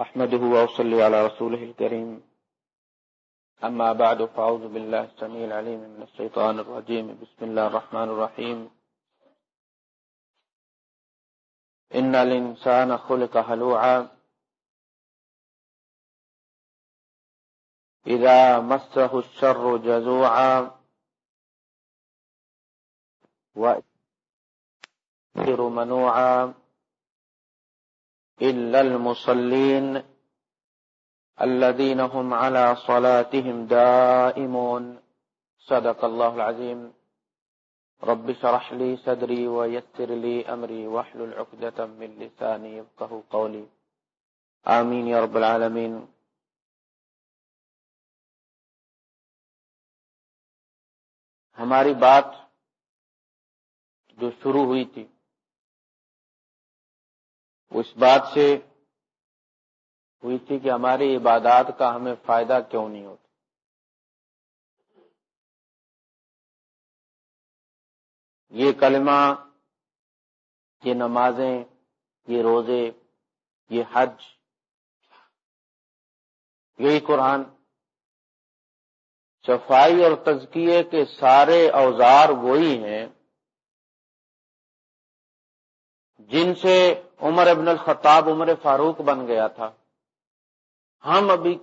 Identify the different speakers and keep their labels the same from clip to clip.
Speaker 1: أحمده وأصلي على رسوله الكريم. أما بعد، فأعوذ بالله السميع العليم من الشيطان الرجيم. بسم الله الرحمن الرحيم. إن الإنسان خلق هلوعا إذا مسه الشر جزوعا وإذا منوعا إلا المصلين الذين هم على صلاتهم دائمون. صدق الله العظيم. رب شرح لي صدري ويسر لي أمري وحل العقدة من لساني يفقه قولي. آمين يا رب العالمين. ہماری بات جو شروع ہوئی تھی اس بات سے ہوئی تھی کہ ہماری عبادات کا ہمیں فائدہ کیوں نہیں ہوتا؟ یہ کلمہ، یہ نمازیں، یہ روزے، یہ حج، یہی قرآن صفائی اور تزکیے کے سارے اوزار وہی ہیں جن سے عمر ابن الخطاب عمر فاروق بن گیا تھا۔ ہم ابھی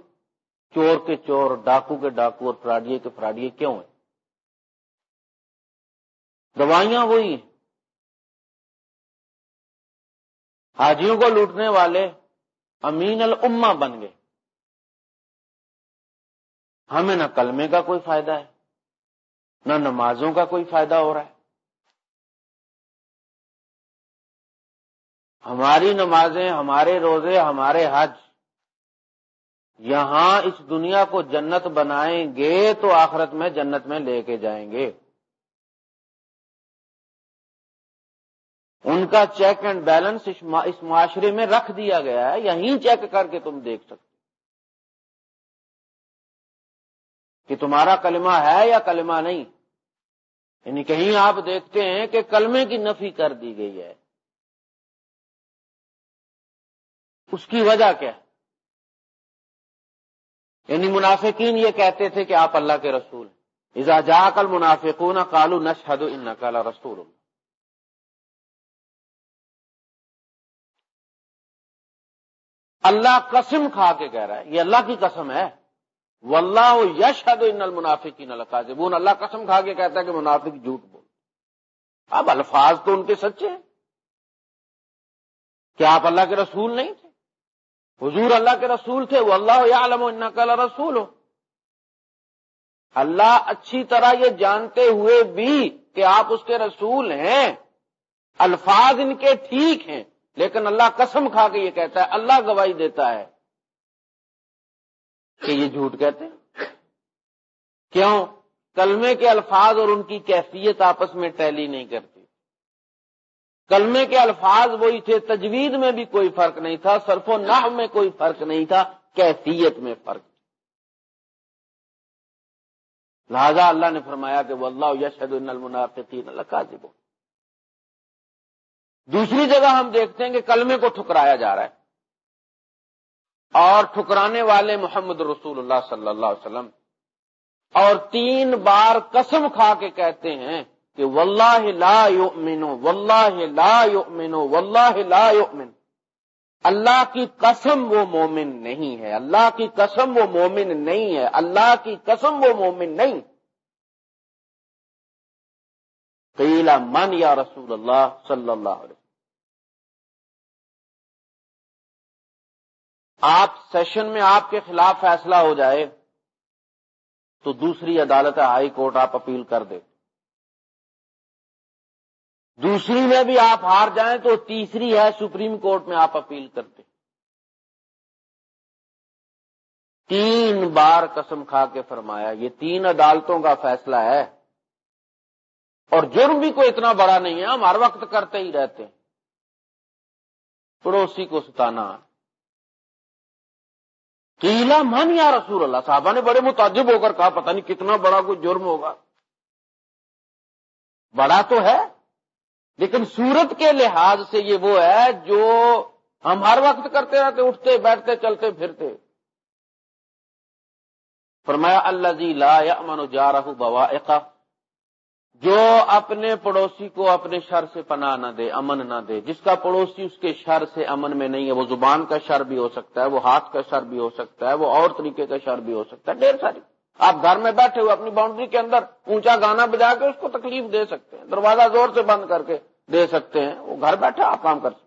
Speaker 1: چور کے چور، ڈاکو کے ڈاکو اور فراڈیے کے فراڈیے کیوں ہیں؟ دوائیاں وہی ہیں۔ حاجیوں کو لوٹنے والے امین الما بن گئے۔ ہمیں نہ کلمے کا کوئی فائدہ ہے، نہ نمازوں کا کوئی فائدہ ہو رہا ہے۔ ہماری نمازیں، ہمارے روزے، ہمارے حج، یہاں اس دنیا کو جنت بنائیں گے تو آخرت میں جنت میں لے کے جائیں گے۔ ان کا چیک اینڈ بیلنس اس معاشرے میں رکھ دیا گیا ہے، یہیں چیک کر کے تم دیکھ سکتے کہ تمہارا کلمہ ہے یا کلمہ نہیں۔ یعنی کہیں آپ دیکھتے ہیں کہ کلمے کی نفی کر دی گئی ہے۔ اس کی وجہ کیا یعنی منافقین یہ کہتے تھے کہ آپ اللہ کے رسول ہیں۔ جا کل منافقون کالو نشہد ان کالا رسول اللہ قسم کھا کے کہہ رہا ہے، یہ اللہ کی قسم ہے۔ واللہ یشہد ان المنافقین القاذبون اللہ قسم کھا کے کہتا ہے کہ منافق جھوٹ بول اب الفاظ تو ان کے سچے ہیں۔ کیا آپ اللہ کے رسول نہیں تھے؟ حضور اللہ کے رسول تھے، وہ اللہ عالم و رسول ہو اللہ اچھی طرح یہ جانتے ہوئے بھی کہ آپ اس کے رسول ہیں، الفاظ ان کے ٹھیک ہیں، لیکن اللہ قسم کھا کے یہ کہتا ہے، اللہ گواہی دیتا ہے کہ یہ جھوٹ کہتے ہیں۔ کیوں؟ کلمے کے الفاظ اور ان کی کیفیت آپس میں ٹیلی نہیں کرتی کلمے کے الفاظ وہی تھے، تجوید میں بھی کوئی فرق نہیں تھا، صرف و نح میں کوئی فرق نہیں تھا، کیفیت میں فرق لہذا اللہ نے فرمایا کہ وہ اللہ یشد المنافقین اللہ دوسری جگہ ہم دیکھتے ہیں کہ کلمے کو ٹھکرایا جا رہا ہے۔ اور ٹھکرانے والے محمد رسول اللہ صلی اللہ علیہ وسلم اور تین بار قسم کھا کے کہتے ہیں کہ واللہ لا یؤمنو، واللہ لا یؤمنو، واللہ لا یؤمن۔ اللہ کی قسم وہ مومن نہیں ہے۔ اللہ کی قسم وہ مومن نہیں ہے۔ اللہ کی قسم وہ مومن نہیں۔ قیلا من یا رسول اللہ صلی اللہ علیہ وسلم۔ آپ سیشن میں آپ کے خلاف فیصلہ ہو جائے تو دوسری عدالت ہائی کورٹ آپ اپیل کر دیں دوسری میں بھی آپ ہار جائیں تو تیسری ہے سپریم کورٹ میں آپ اپیل کرتے تین بار قسم کھا کے فرمایا، یہ تین عدالتوں کا فیصلہ ہے۔ اور جرم بھی کوئی اتنا بڑا نہیں ہے، ہم ہر وقت کرتے ہی رہتے ہیں۔ پڑوسی کو ستانا۔ کیلا من یا رسول اللہ؟ صاحبہ نے بڑے متعجب ہو کر کہا، پتہ نہیں کتنا بڑا کوئی جرم ہوگا۔ بڑا تو ہے لیکن صورت کے لحاظ سے یہ وہ ہے جو ہم ہر وقت کرتے رہتے، اٹھتے، بیٹھتے، چلتے، پھرتے۔ فرمایا اللہ جی لا امن جا رہا بوا جو اپنے پڑوسی کو اپنے شر سے پناہ نہ دے، امن نہ دے۔ جس کا پڑوسی اس کے شر سے امن میں نہیں ہے، وہ زبان کا شر بھی ہو سکتا ہے، وہ ہاتھ کا شر بھی ہو سکتا ہے، وہ اور طریقے کا شر بھی ہو سکتا ہے، ڈھیر ساری۔ آپ گھر میں بیٹھے ہوئے اپنی باؤنڈری کے اندر اونچا گانا بجا کے اس کو تکلیف دے سکتے ہیں، دروازہ زور سے بند کر کے دے سکتے ہیں، وہ گھر بیٹھے آپ کام کر سکتے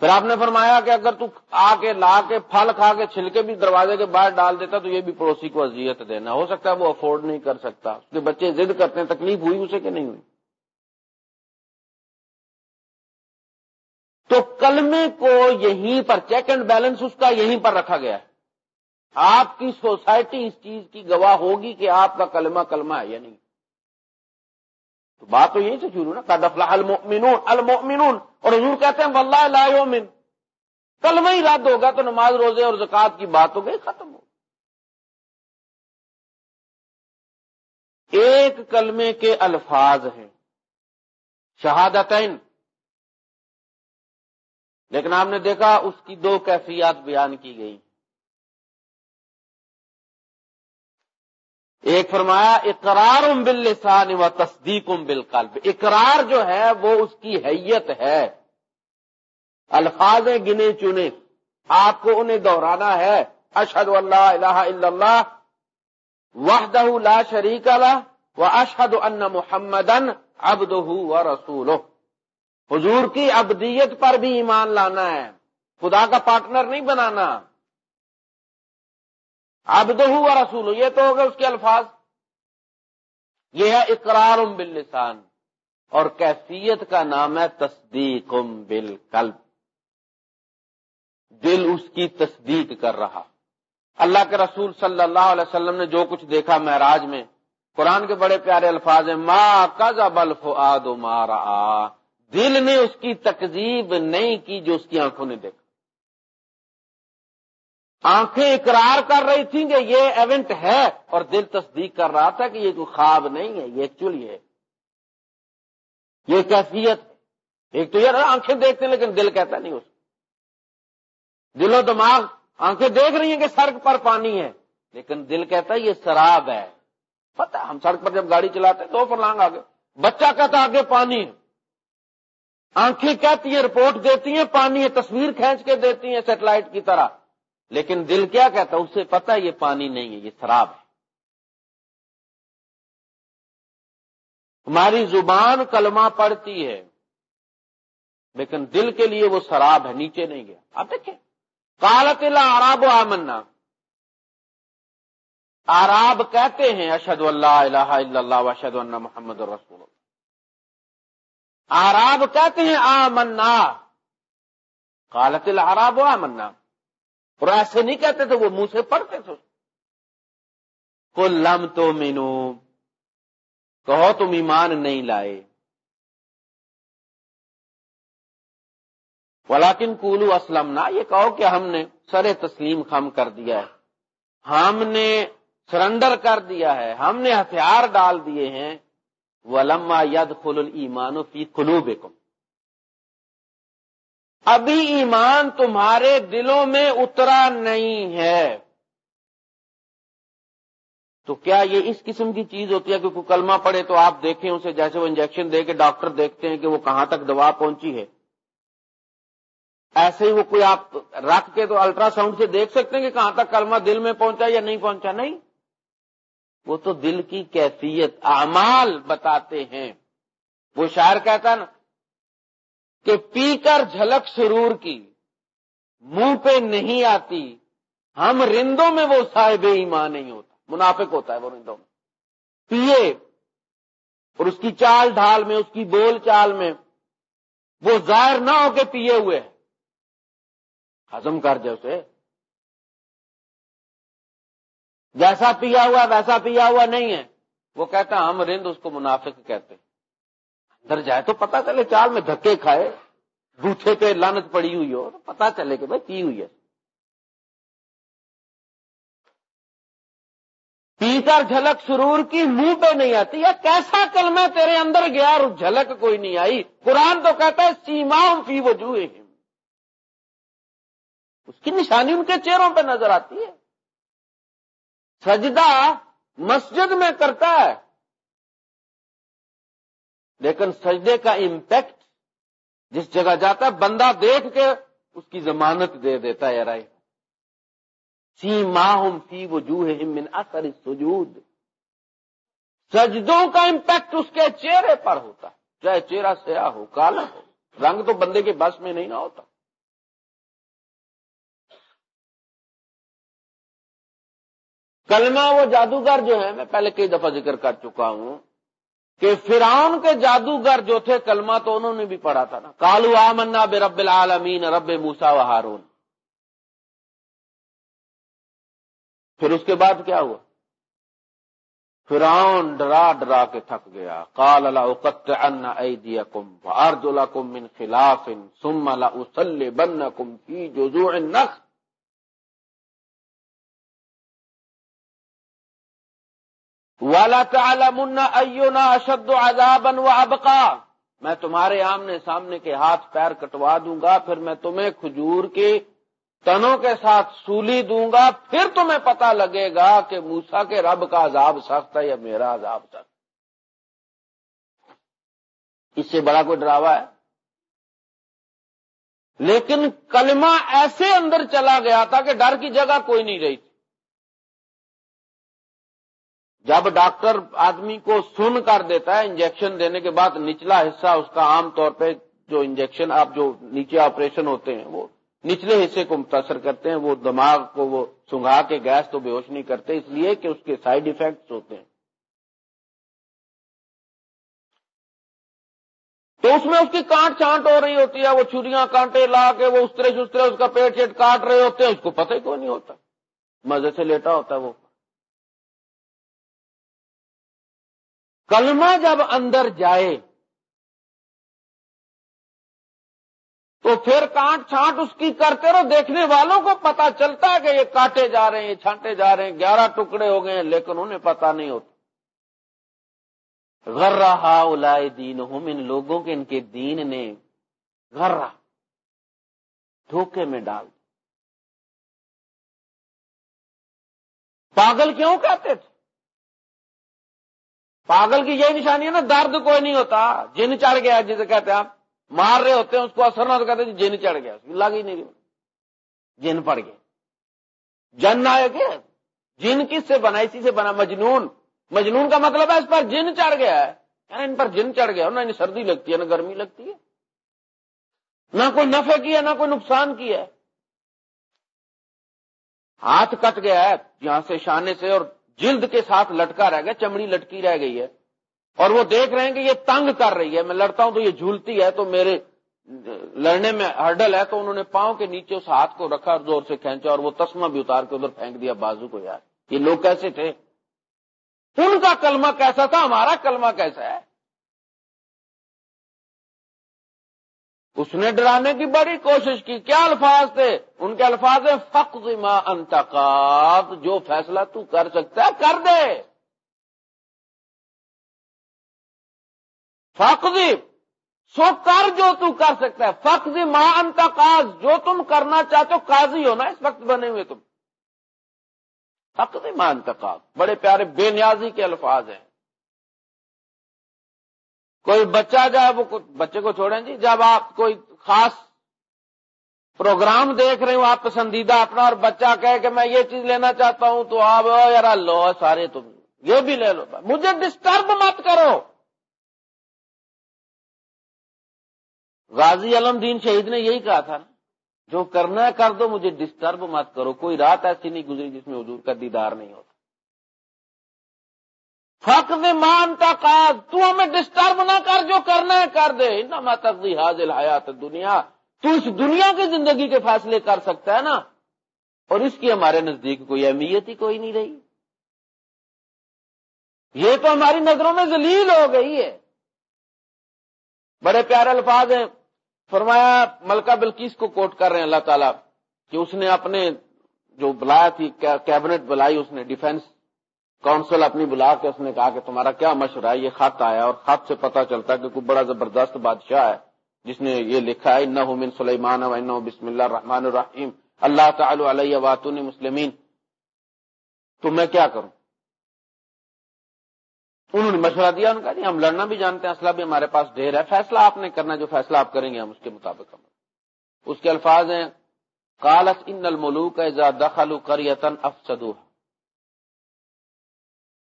Speaker 1: پھر آپ نے فرمایا کہ اگر تو آ کے، لا کے، پھل کھا کے، چھلکے بھی دروازے کے باہر ڈال دیتا تو یہ بھی پڑوسی کو اذیت دینا۔ ہو سکتا ہے وہ افورڈ نہیں کر سکتا، اس کے بچے ضد کرتے ہیں، تکلیف ہوئی اسے کہ نہیں ہوئی؟ تو کلمے کو یہیں پر چیک اینڈ بیلنس اس کا یہیں پر رکھا گیا ہے۔ آپ کی سوسائٹی اس چیز کی گواہ ہوگی کہ آپ کا کلمہ کلمہ ہے یا نہیں تو بات تو یہی سے شروع نا۔ کدفلا المؤمنون المؤمنون۔ اور حضور کہتے ہیں واللہ لا یومن کلمہ ہی رد ہوگا تو نماز، روزے اور زکات کی بات ہو گئی، ختم ہو ایک کلمے کے الفاظ ہیں۔ شہادتین۔ لیکن آپ نے دیکھا، اس کی دو کیفیات بیان کی گئی ایک فرمایا اقرار ام بل و تصدیق ام بل اقرار جو ہے، وہ اس کی حیت ہے۔ الفاظ گنے چنے۔ آپ کو انہیں دہرانا ہے۔ اشد اللہ الہ الا اللہ، وحدہ لا شریک اللہ و اشد ان محمد ابد و رسول حضور کی ابدیت پر بھی ایمان لانا ہے۔ خدا کا پارٹنر نہیں بنانا۔ ابد و رسول یہ تو ہوگا اس کے الفاظ۔ یہ ہے اقرار باللسان، اور کیفیت کا نام ہے تصدیق بالقلب۔ دل اس کی تصدیق کر رہا۔ اللہ کے رسول صلی اللہ علیہ وسلم نے جو کچھ دیکھا معراج میں، قرآن کے بڑے پیارے الفاظ ہیں ماں کز ابل فعاد مارا دل نے اس کی تکزیب نہیں کی جو اس کی آنکھوں نے دیکھا۔ آنکھیں اقرار کر رہی تھیں کہ یہ ایونٹ ہے اور دل تصدیق کر رہا تھا کہ یہ کوئی خواب نہیں ہے، یہ ایکچولی ہے۔ یہ کیفیت ایک تو یہ آنکھیں دیکھتے ہیں، لیکن دل کہتا نہیں اس دل و دماغ آنکھیں دیکھ رہی ہیں کہ سڑک پر پانی ہے، لیکن دل کہتا ہے یہ شراب ہے۔ پتا ہم سڑک پر جب گاڑی چلاتے ہیں دو پر لانگ آگے۔ بچہ کہتا آگے پانی ہے۔ آنکھیں کہتی ہیں، رپورٹ دیتی ہیں، پانی ہے، تصویر کھینچ کے دیتی ہیں سیٹلائٹ کی طرح۔ لیکن دل کیا کہتا اسے پتا یہ پانی نہیں ہے، یہ شراب ہے۔ ہماری زبان کلمہ پڑتی ہے، لیکن دل کے لیے وہ شراب ہے، نیچے نہیں گیا۔ آپ دیکھیں۔ کالت اللہ آراب و آمنا۔ آراب کہتے ہیں اشد اللہ الہ الا اللہ اشد اللہ محمد رسول آراب کہتے ہیں آمنا۔ کالت العراب و آمنا۔ اور ایسے نہیں کہتے تھے وہ منہ سے پڑھتے تھے۔ کو لم تو مینو کہو تم ایمان نہیں لائے۔ ولاکن کولو اسلم نہ یہ کہو کہ ہم نے سر تسلیم خم کر دیا ہے۔ ہم نے سرنڈر کر دیا ہے، ہم نے ہتھیار ڈال دیے ہیں۔ ولما ید خل ایمان فی کلو ابھی ایمان تمہارے دلوں میں اترا نہیں ہے۔ تو کیا یہ اس قسم کی چیز ہوتی ہے کہ کوئی کلمہ پڑے تو آپ دیکھیں اسے جیسے وہ انجیکشن دے کے ڈاکٹر دیکھتے ہیں کہ وہ کہاں تک دوا پہنچی ہے۔ ایسے ہی وہ کوئی آپ رکھ کے تو الٹرا ساؤنڈ سے دیکھ سکتے ہیں کہ کہاں تک کلمہ دل میں پہنچا یا نہیں پہنچا۔ نہیں۔ وہ تو دل کی کیفیت، اعمال بتاتے ہیں۔ وہ شاعر کہتا ہے نا کہ پی کر جھلک سرور کی، منہ پہ نہیں آتی، ہم رندوں میں وہ صاحب ایمان نہیں ہوتا، منافق ہوتا ہے وہ رندوں میں۔ پیے، اور اس کی چال ڈھال میں، اس کی بول چال میں، وہ ظاہر نہ ہو کے پیے ہوئے ہزم کر جائے اسے۔ جیسا پیا ہوا، ویسا پیا ہوا نہیں ہے۔ وہ کہتا ہم رند اس کو منافق کہتے ہیں۔ اندر جائے تو پتا چلے چال میں دھکے کھائے بوٹھے پہ لانت پڑی ہوئی ہو، تو پتا چلے کہ بھائی پی ہوئی ہے۔ پی کر جھلک سرور کی منہ پہ نہیں آتی یا کیسا کلمہ تیرے اندر گیا اور جھلک کوئی نہیں آئی؟ قرآن تو کہتا ہے سیما فی وجوہ اس کی نشانی ان کے چہروں پہ نظر آتی ہے۔ سجدہ مسجد میں کرتا ہے لیکن سجدے کا امپیکٹ جس جگہ جاتا ہے، بندہ دیکھ کے اس کی ضمانت دے دیتا ہے رائے۔ سی ماہم فی وجوہ من اثر سجود سجدوں کا امپیکٹ اس کے چہرے پر ہوتا ہے، چاہے چہرہ سیاہ ہو، کالا ہو۔ رنگ تو بندے کے بس میں نہیں نہ ہوتا۔ کلمہ وہ جادوگر جو ہے، میں پہلے کئی دفعہ ذکر کر چکا ہوں۔ کہ فرعون کے جادوگر جو تھے کلمہ تو انہوں نے بھی پڑھا تھا نا۔ کالو آمنا بے رب العالمین، رب موسا و ہارون۔ پھر اس کے بعد کیا ہوا؟ فرعون ڈرا ڈرا کے تھک گیا۔ کال اللہ ان کم ارج کم من خلاف سم اللہ بن کم کی جو والا تعالمنا ایونا اشد عذابا و ابقا میں تمہارے آمنے سامنے کے ہاتھ پیر کٹوا دوں گا، پھر میں تمہیں کھجور کے تنوں کے ساتھ سولی دوں گا، پھر تمہیں پتا لگے گا کہ موسا کے رب کا عذاب سخت ہے یا میرا عذاب سخت اس سے بڑا کوئی ڈراوا ہے؟ لیکن کلمہ ایسے اندر چلا گیا تھا کہ ڈر کی جگہ کوئی نہیں رہی تھی۔ جب ڈاکٹر آدمی کو سن کر دیتا ہے، انجیکشن دینے کے بعد نچلا حصہ اس کا عام طور پہ جو انجیکشن آپ جو نیچے آپریشن ہوتے ہیں، وہ نچلے حصے کو متاثر کرتے ہیں، وہ دماغ کو وہ سنگھا کے گیس تو بے ہوش نہیں کرتے، اس لیے کہ اس کے سائڈ ایفیکٹس ہوتے ہیں۔ تو اس میں اس کی کانٹ چانٹ ہو رہی ہوتی ہے، وہ چوریاں کانٹے لا کے وہ استرے شسترے اس کا پیٹ چیٹ کاٹ رہے ہوتے ہیں، اس کو پتہ ہی کوئی نہیں ہوتا؟ مزے سے لیٹا ہوتا ہے وہ۔ کلمہ جب اندر جائے تو پھر کانٹ چھانٹ اس کی کرتے رہو، دیکھنے والوں کو پتا چلتا ہے کہ یہ کاٹے جا رہے ہیں، چھانٹے جا رہے ہیں، گیارہ ٹکڑے ہو گئے ہیں، لیکن انہیں پتا نہیں ہوتا۔ غر رہا اولائے دین ہم ان لوگوں کے، ان کے دین نے غر رہا دھوکے میں ڈال پاگل کیوں کہتے تھے؟ پاگل کی یہی نشانی ہے نا، درد کوئی نہیں ہوتا، جن چڑھ گیا جسے کہتے ہیں آپ مار رہے ہوتے ہیں، اس کو اثر نہ تو کہتے ہیں جی جن چڑھ گیا لگ ہی نہیں جن پڑ گیا جن آئے کہ جن کس سے بنا، اسی سے بنا، مجنون۔ مجنون کا مطلب ہے اس پر جن چڑھ گیا ہے۔ یعنی ان پر جن چڑھ گیا نہ سردی لگتی ہے، نہ گرمی لگتی ہے۔ نہ کوئی نفع کی ہے، نہ کوئی نقصان کی ہے۔ ہاتھ کٹ گیا ہے، یہاں سے شانے سے اور جلد کے ساتھ لٹکا رہ گیا، چمڑی لٹکی رہ گئی ہے۔ اور وہ دیکھ رہے ہیں کہ یہ تنگ کر رہی ہے، میں لڑتا ہوں تو یہ جھولتی ہے، تو میرے لڑنے میں ہرڈل ہے، تو انہوں نے پاؤں کے نیچے اس ہاتھ کو رکھا اور زور سے کھینچا اور وہ تسمہ بھی اتار کے ادھر پھینک دیا، بازو کو یار، یہ لوگ کیسے تھے؟ ان کا کلمہ کیسا تھا؟ ہمارا کلمہ کیسا ہے؟ اس نے ڈرانے کی بڑی کوشش کی۔ کیا الفاظ تھے؟ ان کے الفاظ ہیں فخر ما انتقاد جو فیصلہ تو کر سکتا ہے، کر دے۔ فخر سو کر جو تو کر سکتا ہے۔ فخر ما انتقاد جو تم کرنا چاہتے ہو، قاضی ہو نا، اس وقت بنے ہوئے تم۔ فخر ما انتقاد بڑے پیارے بے نیازی کے الفاظ ہیں۔ کوئی بچہ جائے وہ بچے کو چھوڑیں جی جب آپ کوئی خاص پروگرام دیکھ رہے ہو، آپ پسندیدہ اپنا اور بچہ کہے کہ میں یہ چیز لینا چاہتا ہوں، تو آپ یار لو، سارے تم یہ بھی لے لو۔ مجھے ڈسٹرب مت کرو۔ غازی علم دین شہید نے یہی کہا تھا نا، جو کرنا ہے کر دو، مجھے ڈسٹرب مت کرو۔ کوئی رات ایسی نہیں گزری جس میں حضور کا دیدار نہیں ہوتا۔ فق نے مانتا کاج تو ہمیں ڈسٹرب نہ کر جو کرنا ہے کر دے۔ نہ تقدی حاضل حیات دنیا تو اس دنیا کی زندگی کے فیصلے کر سکتا ہے نا؟ اور اس کی ہمارے نزدیک کوئی اہمیت ہی کوئی نہیں رہی۔ یہ تو ہماری نظروں میں ذلیل ہو گئی ہے۔ بڑے پیارے الفاظ ہیں۔ فرمایا، ملکہ بلکیس کو کوٹ کر رہے ہیں اللہ تعالیٰ، کہ اس نے اپنے جو بلایا تھی کیبنٹ بلائی اس نے ڈیفenس کونسل اپنی بلا کے اس نے کہا کہ تمہارا کیا مشورہ ہے؟ یہ خط آیا اور خط سے پتا چلتا ہے کہ کوئی بڑا زبردست بادشاہ ہے، جس نے یہ لکھا ہے من سلیمان بسم اللہ الرحمن الرحیم، اللہ تعالی علیہ واتون مسلمین. تو میں کیا کروں؟ انہوں نے مشورہ دیا ان کا جی ہم لڑنا بھی جانتے ہیں اسلحہ بھی ہمارے پاس ڈھیر ہے، فیصلہ آپ نے کرنا جو فیصلہ آپ کریں گے ہم اس کے مطابق ہم اس کے الفاظ ہیں کالس ان الملوک دخل کریتن افسدو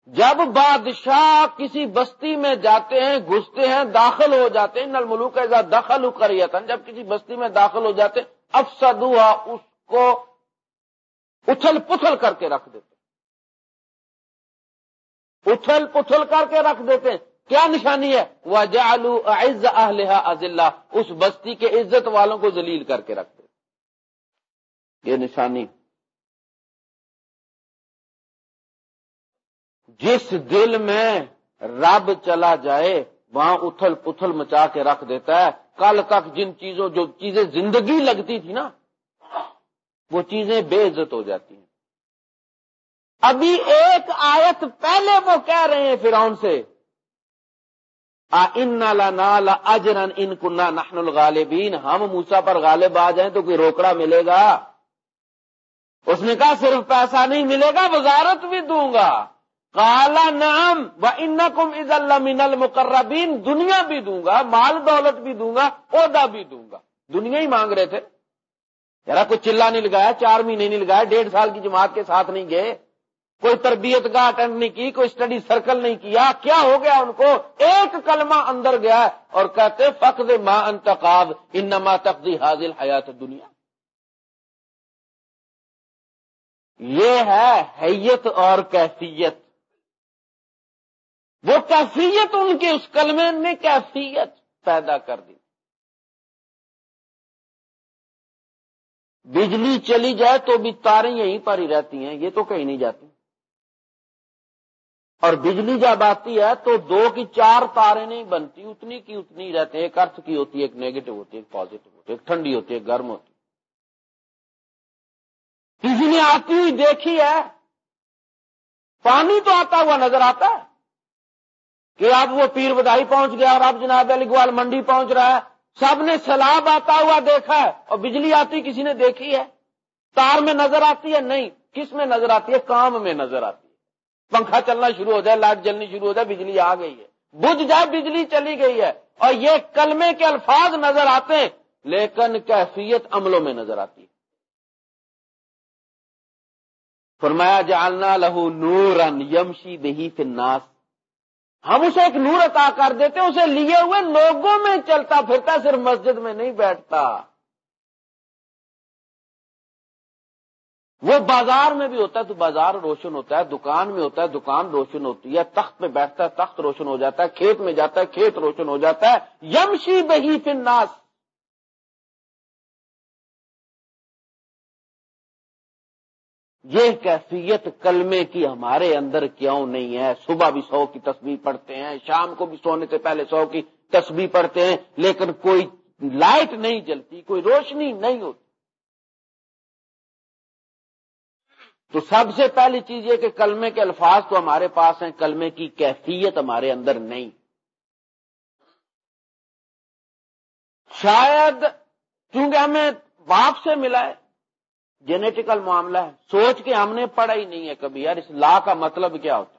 Speaker 1: جب بادشاہ کسی بستی میں جاتے ہیں، گھستے ہیں، داخل ہو جاتے ہیں نل ملوک ایزا دخل کریتن جب کسی بستی میں داخل ہو جاتے افسدو اس کو اچھل پتھل کر کے رکھ دیتے اچھل پتھل کر کے رکھ دیتے کیا نشانی ہے؟ وہ جالو عز اہل اس بستی کے عزت والوں کو ذلیل کر کے رکھ دیتے یہ نشانی جس دل میں رب چلا جائے، وہاں اتھل پتھل مچا کے رکھ دیتا ہے۔ کل تک جن چیزوں، جو چیزیں زندگی لگتی تھی نا، وہ چیزیں بے عزت ہو جاتی ہیں۔ ابھی ایک آیت پہلے وہ کہہ رہے ہیں فرعون سے ان اجرن ان کنہ نحن الغالبین ہم موسا پر غالب آ جائیں تو کوئی روکڑا ملے گا۔ اس نے کہا، صرف پیسہ نہیں ملے گا، وزارت بھی دوں گا۔ کالا نام و ان کم از اللہ من المقربین دنیا بھی دوں گا، مال دولت بھی دوں گا، عہدہ بھی دوں گا۔ دنیا ہی مانگ رہے تھے۔ ذرا کوئی چلا نہیں لگایا، چار مہینے نہیں لگایا، ڈیڑھ سال کی جماعت کے ساتھ نہیں گئے۔ کوئی تربیت کا اٹینڈ نہیں کی، کوئی اسٹڈی سرکل نہیں کیا۔ کیا ہو گیا ان کو؟ ایک کلمہ اندر گیا اور کہتے فخر ماں انتخاب انما تقدی حاضل حیات دنیا یہ ہے حیت اور کیفیت۔ وہ کیفیت ان کے اس کلمے نے کیفیت پیدا کر دی۔ بجلی چلی جائے تو بھی تاریں یہیں پر ہی رہتی ہیں، یہ تو کہیں نہیں جاتی۔ اور بجلی جب آتی ہے تو دو کی چار تاریں نہیں بنتی، اتنی کی اتنی رہتے ہیں۔ ایک ارتھ کی ہوتی ہے، ایک نیگیٹو ہوتی ہے، ایک پازیٹو ہوتی ہے، ایک ٹھنڈی ہوتی ہے، ایک گرم ہوتی کسی نے آتی ہوئی دیکھی ہے، پانی تو آتا ہوا نظر آتا ہے۔ کہ اب وہ پیر بدائی پہنچ گیا اور اب جناب علی گوال منڈی پہنچ رہا ہے۔ سب نے سیلاب آتا ہوا دیکھا ہے اور بجلی آتی کسی نے دیکھی ہے؟ تار میں نظر آتی ہے؟ نہیں۔ کس میں نظر آتی ہے؟ کام میں نظر آتی ہے۔ پنکھا چلنا شروع ہو جائے، لائٹ جلنی شروع ہو جائے، بجلی آ گئی ہے۔ بجھ جائے، بجلی چلی گئی ہے۔ اور یہ کلمے کے الفاظ نظر آتے ہیں، لیکن کیفیت عملوں میں نظر آتی ہے۔ فرمایا جالنا لہو نورن یمشی دہی فناس ہم اسے ایک نور عطا کر دیتے اسے لیے ہوئے لوگوں میں چلتا پھرتا، صرف مسجد میں نہیں بیٹھتا۔ وہ بازار میں بھی ہوتا ہے، تو بازار روشن ہوتا ہے، دکان میں ہوتا ہے، دکان روشن ہوتی ہے تخت میں بیٹھتا ہے، تخت روشن ہو جاتا ہے، کھیت میں جاتا ہے، کھیت روشن ہو جاتا ہے۔ یمشی بہی فناس یہ کیفیت کلمے کی ہمارے اندر کیوں نہیں ہے؟ صبح بھی سو کی تصویر پڑھتے ہیں، شام کو بھی سونے سے پہلے سو کی تصویر پڑھتے ہیں، لیکن کوئی لائٹ نہیں جلتی، کوئی روشنی نہیں ہوتی۔ تو سب سے پہلی چیز یہ کہ کلمے کے الفاظ تو ہمارے پاس ہیں، کلمے کی کیفیت ہمارے اندر نہیں۔ شاید چونکہ ہمیں باپ سے ملا ہے جینیٹیکل معاملہ ہے۔ سوچ کے ہم نے پڑھا ہی نہیں ہے کبھی۔ یار، اس لا کا مطلب کیا ہوتا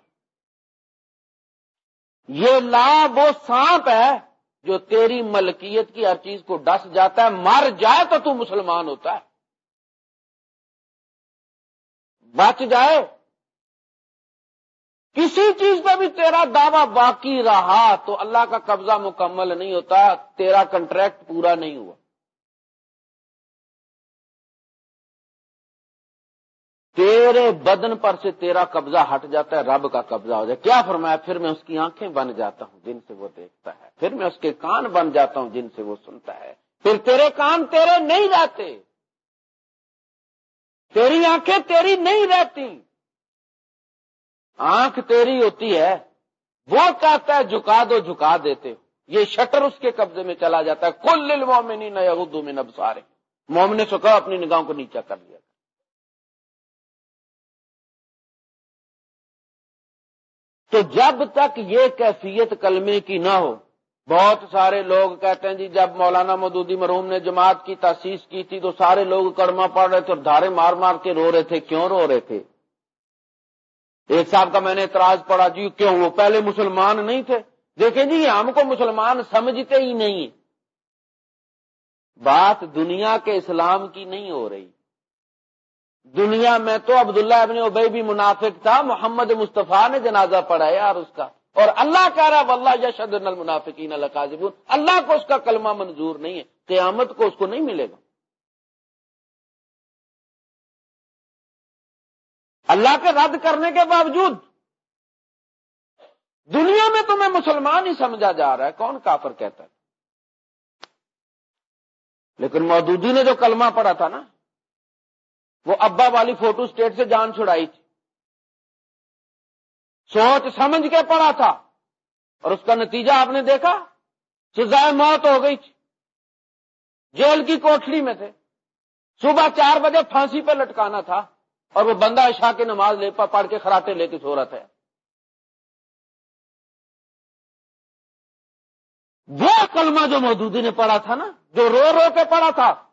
Speaker 1: یہ لا وہ سانپ ہے جو تیری ملکیت کی ہر چیز کو ڈس جاتا ہے۔ مر جائے تو تو مسلمان ہوتا ہے۔ بچ جائے۔ کسی چیز پہ بھی تیرا دعویٰ باقی رہا تو اللہ کا قبضہ مکمل نہیں ہوتا، تیرا کنٹریکٹ پورا نہیں ہوا۔ تیرے بدن پر سے تیرا قبضہ ہٹ جاتا ہے، رب کا قبضہ ہو جائے۔ کیا فرمایا؟ پھر میں اس کی آنکھیں بن جاتا ہوں جن سے وہ دیکھتا ہے۔ پھر میں اس کے کان بن جاتا ہوں جن سے وہ سنتا ہے۔ پھر تیرے کان تیرے نہیں رہتے تیری آنکھیں تیری نہیں رہتی۔ آنکھ تیری ہوتی ہے۔ وہ کہتا ہے جھکا دو، جھکا دیتے یہ شٹر اس کے قبضے میں چلا جاتا ہے۔ کل مومنی نہ من اب مومن سے کہو اپنی نگاہوں کو نیچا کر لیا۔ تو جب تک یہ کیفیت کلمے کی نہ ہو، بہت سارے لوگ کہتے ہیں جی جب مولانا مدودی مرحوم نے جماعت کی تاسیس کی تھی تو سارے لوگ کڑما پڑ رہے تھے اور دھارے مار مار کے رو رہے تھے۔ کیوں رو رہے تھے؟ ایک صاحب کا میں نے اعتراض پڑا جی کیوں؟ وہ پہلے مسلمان نہیں تھے۔ دیکھیں جی ہم کو مسلمان سمجھتے ہی نہیں بات دنیا کے اسلام کی نہیں ہو رہی۔ دنیا میں تو عبداللہ ابن ابئی بھی منافق تھا، محمد مصطفیٰ نے جنازہ پڑھا یار اس کا۔ اور اللہ کہہ رہا واللہ یشد المنافقین القاذبون اللہ کو اس کا کلمہ منظور نہیں ہے، قیامت کو اس کو نہیں ملے گا۔ اللہ کے رد کرنے کے باوجود، دنیا میں تمہیں مسلمان ہی سمجھا جا رہا ہے، کون کافر کہتا ہے؟ لیکن مودودی نے جو کلمہ پڑا تھا نا وہ ابا والی فوٹو اسٹیٹ سے جان چھڑائی تھی۔ سوچ سمجھ کے پڑا تھا۔ اور اس کا نتیجہ آپ نے دیکھا؟ سزائے موت ہو گئی تھی۔ جیل کی کوٹلی میں تھے۔ صبح چار بجے پھانسی پہ لٹکانا تھا اور وہ بندہ عشاء کی نماز لے پڑھ کے خراٹے لے کے سو رہا تھا۔ وہ کلمہ جو مودودی نے پڑھا تھا نا، جو رو رو کے پڑھا تھا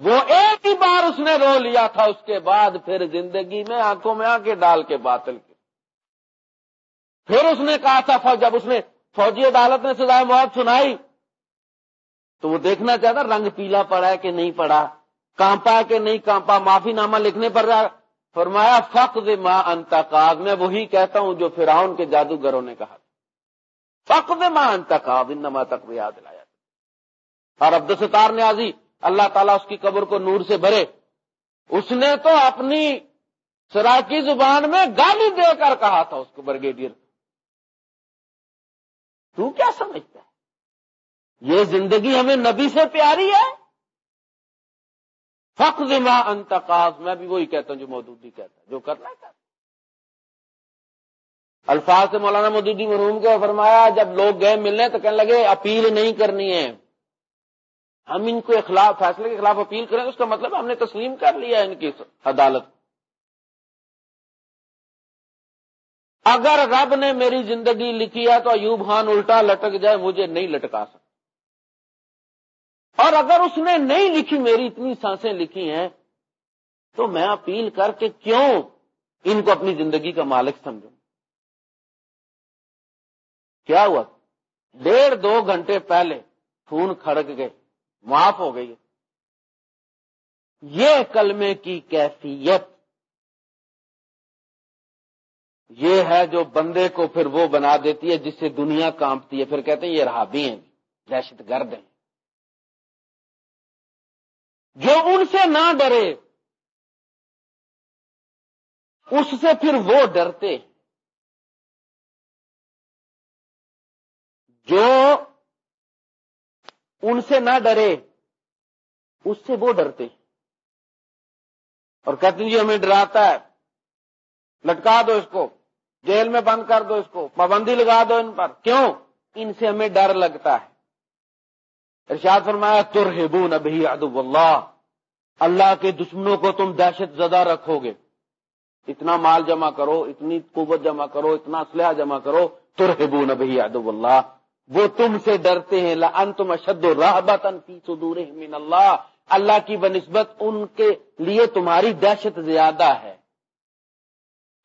Speaker 1: وہ ایک ہی بار اس نے رو لیا تھا، اس کے بعد پھر زندگی میں آنکھوں میں آ کے ڈال کے باطل کے پھر اس نے کہا تھا جب اس نے فوجی عدالت نے سزائے موت سنائی، تو وہ دیکھنا چاہتا رنگ پیلا پڑا ہے کہ نہیں پڑا، کانپا ہے کہ نہیں کانپا، معافی نامہ لکھنے پر فرمایا فخر ماں انتقاد میں وہی کہتا ہوں جو فراؤن کے جادوگروں نے کہا فخر ماں انتقاد انما تک یاد لایا اور عبدالستار نیازی اللہ تعالیٰ اس کی قبر کو نور سے بھرے، اس نے تو اپنی سراکی زبان میں گالی دے کر کہا تھا اس کو برگیڈیئر تو کیا سمجھتا ہے؟ یہ زندگی ہمیں نبی سے پیاری ہے؟ فخر ماں انتقاز میں بھی وہی کہتا ہوں جو مودودی کہتا جو کرنا ہے الفاظ سے مولانا مودودی مرحوم کو فرمایا، جب لوگ گئے ملنے تو کہنے لگے، اپیل نہیں کرنی ہے۔ ہم ان کو اخلاف فیصلے کے خلاف اپیل کریں اس کا مطلب ہم نے تسلیم کر لیا ان کی عدالت اگر رب نے میری زندگی لکھی ہے تو ایوب خان الٹا لٹک جائے، مجھے نہیں لٹکا سکتا۔ اور اگر اس نے نہیں لکھی، میری اتنی سانسیں لکھی ہیں، تو میں اپیل کر کے کیوں ان کو اپنی زندگی کا مالک سمجھوں؟ کیا ہوا؟ ڈیڑھ دو گھنٹے پہلے خون کھڑک گئے۔ معاف ہو گئی یہ کلمے کی کیفیت یہ ہے جو بندے کو پھر وہ بنا دیتی ہے جس سے دنیا کانپتی ہے۔ پھر کہتے ہیں یہ رہابی ہیں، دہشت گرد ہیں۔ جو ان سے نہ ڈرے، اس سے پھر وہ ڈرتے جو ان سے نہ ڈرے، اس سے وہ ڈرتے۔ اور کہتے ہیں جی ہمیں ڈراتا ہے۔ لٹکا دو اس کو، جیل میں بند کر دو اس کو، پابندی لگا دو ان پر۔ کیوں؟ ان سے ہمیں ڈر لگتا ہے۔ ارشاد فرمایا، ترہبون نبی ادب اللہ۔ اللہ کے دشمنوں کو تم دہشت زدہ رکھو گے۔ اتنا مال جمع کرو، اتنی قوت جمع کرو، اتنا اسلحہ جمع کرو۔ ترہبون نبی ادب اللہ۔ وہ تم سے ڈرتے ہیں تم اشد فی من اللہ اللہ کی بنسبت ان کے لیے تمہاری دہشت زیادہ ہے۔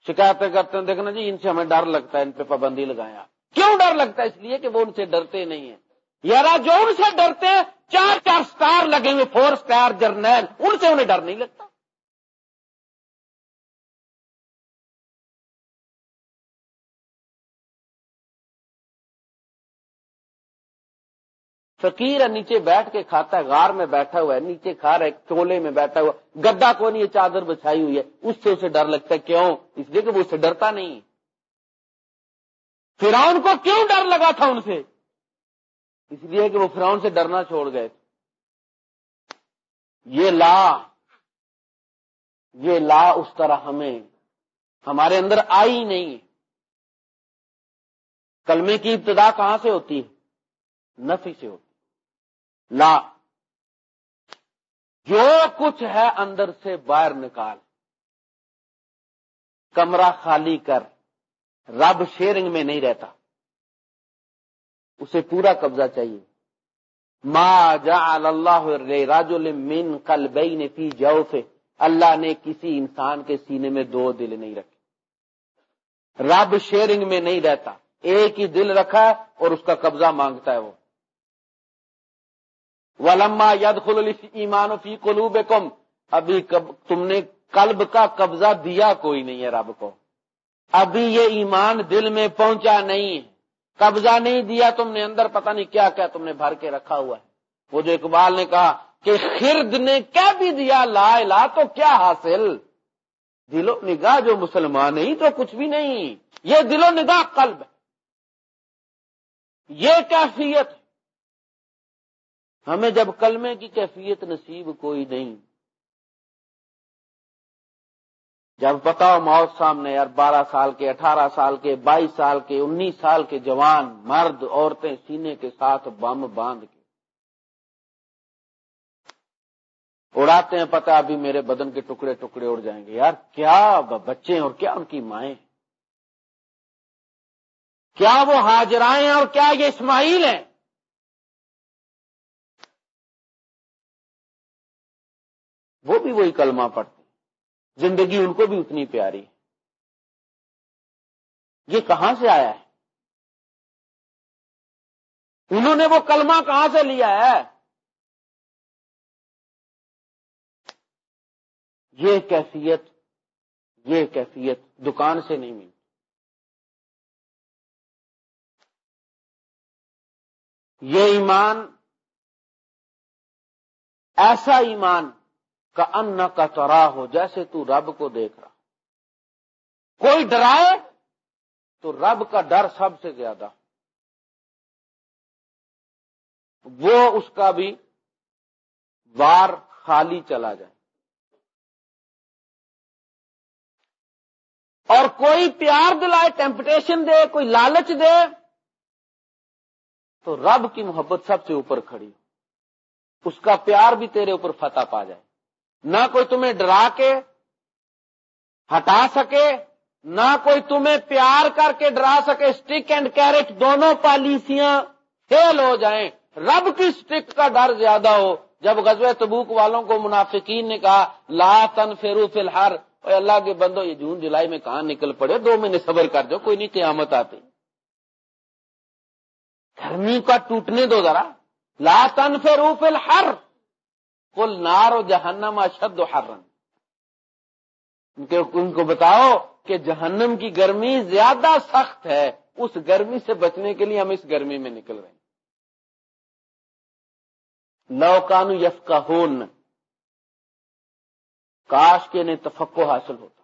Speaker 1: شکایتیں کرتے ہیں، دیکھنا جی ان سے ہمیں ڈر لگتا ہے، ان پہ پابندی لگایا کیوں ڈر لگتا ہے؟ اس لیے کہ وہ ان سے ڈرتے نہیں ہیں۔ یار جو ان سے ڈرتے ہیں، چار چار سٹار لگے ہوئے، فور سٹار جرنیل، ان سے انہیں ڈر نہیں لگتا۔ فقیر ہے نیچے بیٹھ کے کھاتا ہے، غار میں بیٹھا ہوا ہے، نیچے کھا رہا ہے چولے میں بیٹھا ہوا گدا کو نہیں چادر بچھائی ہوئی ہے؟ اس سے اسے ڈر لگتا ہے، کیوں؟ اس لیے کہ وہ اسے ڈرتا نہیں۔ فراؤن کو کیوں ڈر لگا تھا ان سے؟ اس لیے کہ وہ فراؤن سے ڈرنا چھوڑ گئے یہ لا یہ لا اس طرح ہمیں، ہمارے اندر آئی نہیں۔ کلمے کی ابتدا کہاں سے ہوتی ہے؟ نفی سے ہوتی لا جو کچھ ہے اندر سے باہر نکال کمرہ خالی کر رب شیئرنگ میں نہیں رہتا اسے پورا قبضہ چاہیے ما جعل اللہ راجل من قلبین فی جوفه، اللہ نے کسی انسان کے سینے میں دو دل نہیں رکھے۔ رب شیئرنگ میں نہیں رہتا، ایک ہی دل رکھا ہے اور اس کا قبضہ مانگتا ہے وہ۔ ولما ید خل ایمان فی قلوب ابھی تم نے قلب کا قبضہ دیا کوئی نہیں ہے رب کو۔ ابھی یہ ایمان دل میں پہنچا نہیں ہے۔ قبضہ نہیں دیا تم نے، اندر پتہ نہیں کیا کیا تم نے بھر کے رکھا ہوا ہے۔ وہ جو اقبال نے کہا کہ خرد نے کیا بھی دیا، لا لا تو کیا حاصل؟ دل و نگاہ جو مسلمان نہیں تو کچھ بھی نہیں۔ یہ دل و نگاہ قلب ہے۔ یہ کیفیت ہمیں جب کلمے کی کیفیت نصیب کوئی نہیں۔ جب بتاؤ موت سامنے یار، بارہ سال کے، اٹھارہ سال کے، بائیس سال کے، انیس سال کے جوان، مرد، عورتیں سینے کے ساتھ بم باندھ کے۔ اڑاتے ہیں، پتہ ابھی میرے بدن کے ٹکڑے ٹکڑے اڑ جائیں گے۔ یار، کیا بچے اور کیا ان کی مائیں؟ کیا وہ حاجرائیں اور کیا یہ اسماعیل ہیں؟ وہ بھی وہی کلمہ پڑھتے ہیں۔ زندگی ان کو بھی اتنی پیاری ہے۔ یہ کہاں سے آیا ہے؟ انہوں نے وہ کلمہ کہاں سے لیا ہے؟ یہ کیفیت یہ کیفیت دکان سے نہیں ملتی۔ یہ ایمان، ایسا ایمان کا ان کا ترا ہو جیسے تو رب کو دیکھ رہا۔ کوئی ڈرائے تو رب کا ڈر سب سے زیادہ۔ وہ اس کا بھی وار خالی چلا جائے۔ اور کوئی پیار دلائے ٹیمپٹیشن دے، کوئی لالچ دے، تو رب کی محبت سب سے اوپر کھڑی۔ اس کا پیار بھی تیرے اوپر فتح پا جائے۔ نہ کوئی تمہیں ڈرا کے ہٹا سکے، نہ کوئی تمہیں پیار کر کے ڈرا سکے۔ اسٹک اینڈ کیرٹ دونوں پالیسیاں فیل ہو جائیں۔ رب کی اسٹک کا ڈر زیادہ ہو۔ جب غزوہ تبوک والوں کو منافقین نے کہا، لا تن فیرو فی الحر۔ اے اللہ کے بندو، یہ جون جولائی میں کہاں نکل پڑے؟ دو مہینے صبر کر دو کوئی نہیں قیامت آتی۔ گرمی کا ٹوٹنے دو ذرا۔ لا تن فی الحر۔ کل نار و جہنم اشد و حرن۔ ان کو بتاؤ کہ جہنم کی گرمی زیادہ سخت ہے۔ اس گرمی سے بچنے کے لیے ہم اس گرمی میں نکل رہے ہیں۔ لوکانو یف کا کاش کے انہیں تفقو حاصل ہوتا۔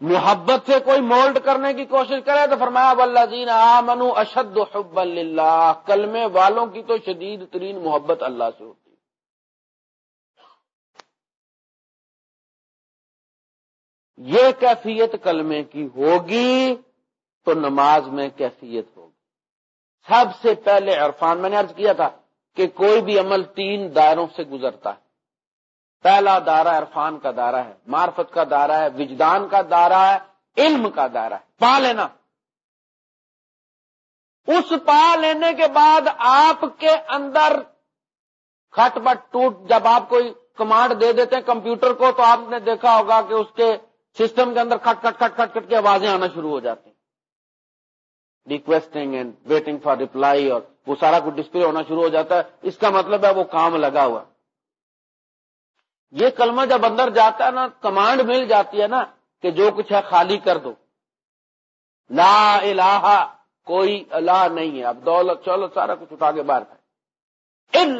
Speaker 1: محبت سے کوئی مولڈ کرنے کی کوشش کرے تو فرمایا اللہ جین آ منو اشد حب اللہ کلمے والوں کی تو شدید ترین محبت اللہ سے ہوتی یہ کیفیت کلمے کی ہوگی تو نماز میں کیفیت ہوگی۔ سب سے پہلے عرفان، میں نے ارض کیا تھا کہ کوئی بھی عمل تین دائروں سے گزرتا ہے۔ پہلا دائرہ عرفان کا دائرہ ہے، معرفت کا دائرہ ہے، وجدان کا دائرہ ہے، علم کا دائرہ ہے۔ پا لینا۔ اس پا لینے کے بعد آپ کے اندر کھٹ بٹ ٹوٹ، جب آپ کوئی کمانڈ دے دیتے ہیں کمپیوٹر کو، تو آپ نے دیکھا ہوگا کہ اس کے سسٹم کے اندر کھٹ کھٹ کھٹ کھٹ کھٹ کے آوازیں آنا شروع ہو جاتی ہیں۔ Requesting and waiting for reply اور وہ سارا کچھ ڈسپلے ہونا شروع ہو جاتا ہے۔ اس کا مطلب ہے وہ کام لگا ہوا۔ یہ کلمہ جب اندر جاتا ہے نا کمانڈ مل جاتی ہے نا کہ جو کچھ ہے خالی کر دو۔ لا الہ کوئی اللہ نہیں ہے۔ اب دولت، چلو سارا کچھ اٹھا کے باہر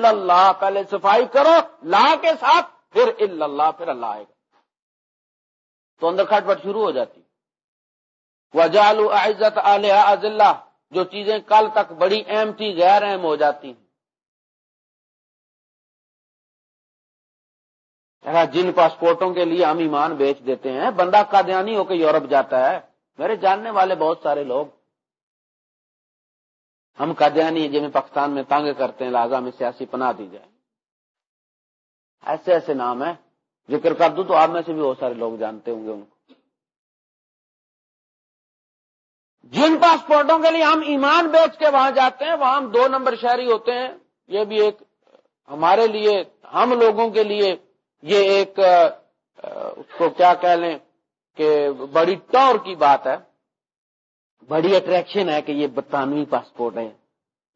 Speaker 1: اللہ، پہلے صفائی کرو، لا کے ساتھ، پھر اللہ پھر اللہ آئے گا۔ تو اندر کھٹ پٹ شروع ہو جاتی۔ وجالو عزت علیہ جو چیزیں کل تک بڑی اہم تھی، غیر اہم ہو جاتی ہیں۔ جن پاسپورٹوں کے لیے ہم ایمان بیچ دیتے ہیں، بندہ قادیانی ہو کے یورپ جاتا ہے، میرے جاننے والے بہت سارے لوگ ہم قادیانی جن پاکستان میں تانگ کرتے ہیں، لہٰذا میں سیاسی پناہ دی جائے۔ ایسے ایسے نام ہیں، ذکر کر دوں تو آپ میں سے بھی بہت سارے لوگ جانتے ہوں گے ان کو۔ جن پاسپورٹوں کے لیے ہم ایمان بیچ کے وہاں جاتے ہیں، وہاں ہم دو نمبر شہری ہوتے ہیں، یہ بھی ایک ہمارے لیے، ہم لوگوں کے لیے یہ ایک اس کو کیا کہہ لیں کہ بڑی ٹور کی بات ہے، بڑی اٹریکشن ہے کہ یہ برطانوی پاسپورٹ ہے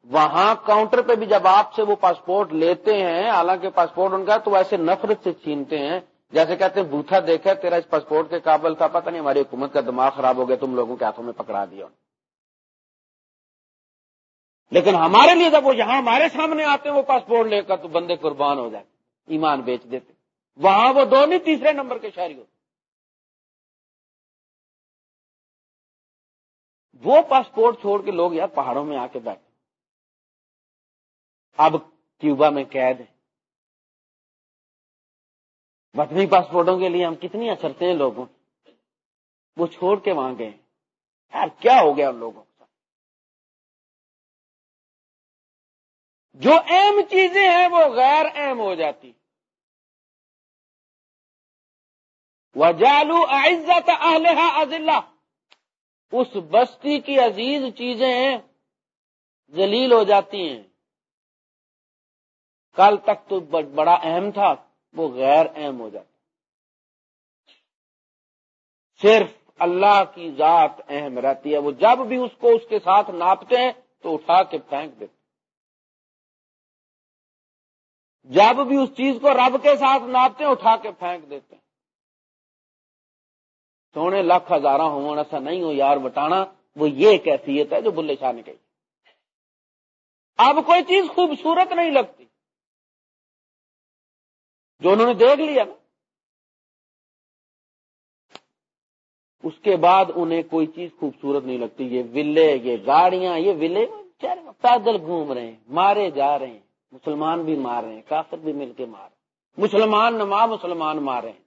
Speaker 1: وہاں کاؤنٹر پہ بھی جب آپ سے وہ پاسپورٹ لیتے ہیں، حالانکہ پاسپورٹ ان کا تو ایسے نفرت سے چھینتے ہیں، جیسے کہتے ہیں، بوتھا دیکھا، تیرا اس پاسپورٹ کے قابل تھا، پتہ نہیں ہماری حکومت کا دماغ خراب ہو گیا، تم لوگوں کے ہاتھوں میں پکڑا دیا۔ لیکن ہمارے لیے جب وہ یہاں ہمارے سامنے آتے ہیں، وہ پاسپورٹ لے کر تو بندے قربان ہو جاتے ایمان بیچ دیتے وہاں وہ دو نہیں تیسرے نمبر کے شہری ہوتے وہ پاسپورٹ چھوڑ کے لوگ یار پہاڑوں میں آ کے بیٹھے اب کیوبا میں قید ہے وطنی پاسپورٹوں کے لیے ہم کتنی اثرتے ہیں لوگوں۔ وہ چھوڑ کے وہاں گئے یار کیا ہو گیا ان لوگوں کا جو اہم چیزیں ہیں وہ غیر اہم ہو جاتی۔ وہ جالو عزت اہلہ عزلہ اس بستی کی عزیز چیزیں ذلیل ہو جاتی ہیں۔ کل تک تو بڑا اہم تھا، وہ غیر اہم ہو جاتا۔ صرف اللہ کی ذات اہم رہتی ہے، وہ جب بھی اس کو اس کے ساتھ ناپتے ہیں تو اٹھا کے پھینک دیتے جب بھی اس چیز کو رب کے ساتھ ناپتے ہیں، اٹھا کے پھینک دیتے ہیں۔ سونے لاکھ ہزارہ ہو ایسا نہیں ہو یار بٹانا وہ یہ کیفیت ہے جو بلے شاہ نے کہی۔ اب کوئی چیز خوبصورت نہیں لگتی۔ جو انہوں نے دیکھ لیا نا۔ اس کے بعد انہیں کوئی چیز خوبصورت نہیں لگتی۔ یہ ولے یہ گاڑیاں، یہ ولے پیدل گھوم رہے ہیں، مارے جا رہے ہیں۔ مسلمان بھی مار رہے ہیں، کافر بھی مل کے مار رہے مسلمان نما، مسلمان مار رہے ہیں۔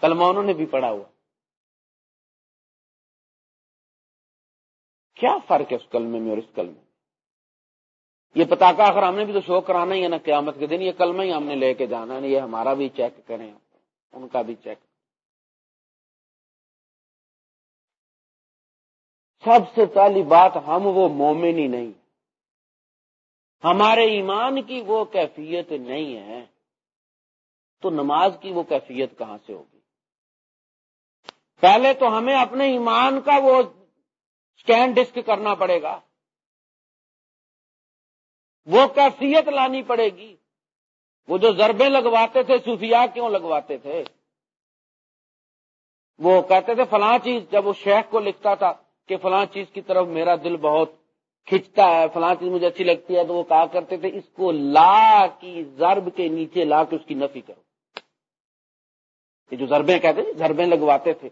Speaker 1: کلمانوں نے بھی پڑھا ہوا۔ کیا فرق ہے اس کلمے میں اور اس کلمے یہ پتا کا آخر ہم نے بھی تو شو کرانا ہی ہے نا، قیامت کے دن یہ کلمہ ہی ہم نے لے کے جانا ہے، یہ ہمارا بھی چیک کریں ان کا بھی چیک سب سے پہلی بات، ہم وہ مومن ہی نہیں۔ ہمارے ایمان کی وہ کیفیت نہیں ہے، تو نماز کی وہ کیفیت کہاں سے ہوگی؟ پہلے تو ہمیں اپنے ایمان کا وہ اسکین ڈسک کرنا پڑے گا۔ وہ کیفیت لانی پڑے گی۔ وہ جو ضربے لگواتے تھے، صوفیاء کیوں لگواتے تھے؟ وہ کہتے تھے، فلاں چیز، جب وہ شیخ کو لکھتا تھا کہ فلاں چیز کی طرف میرا دل بہت کھچتا ہے، فلاں چیز مجھے اچھی لگتی ہے، تو وہ کہا کرتے تھے، اس کو لا کی ضرب کے نیچے لا کے اس کی نفی کرو۔ یہ جو ضربے کہتے تھے ضربے لگواتے تھے۔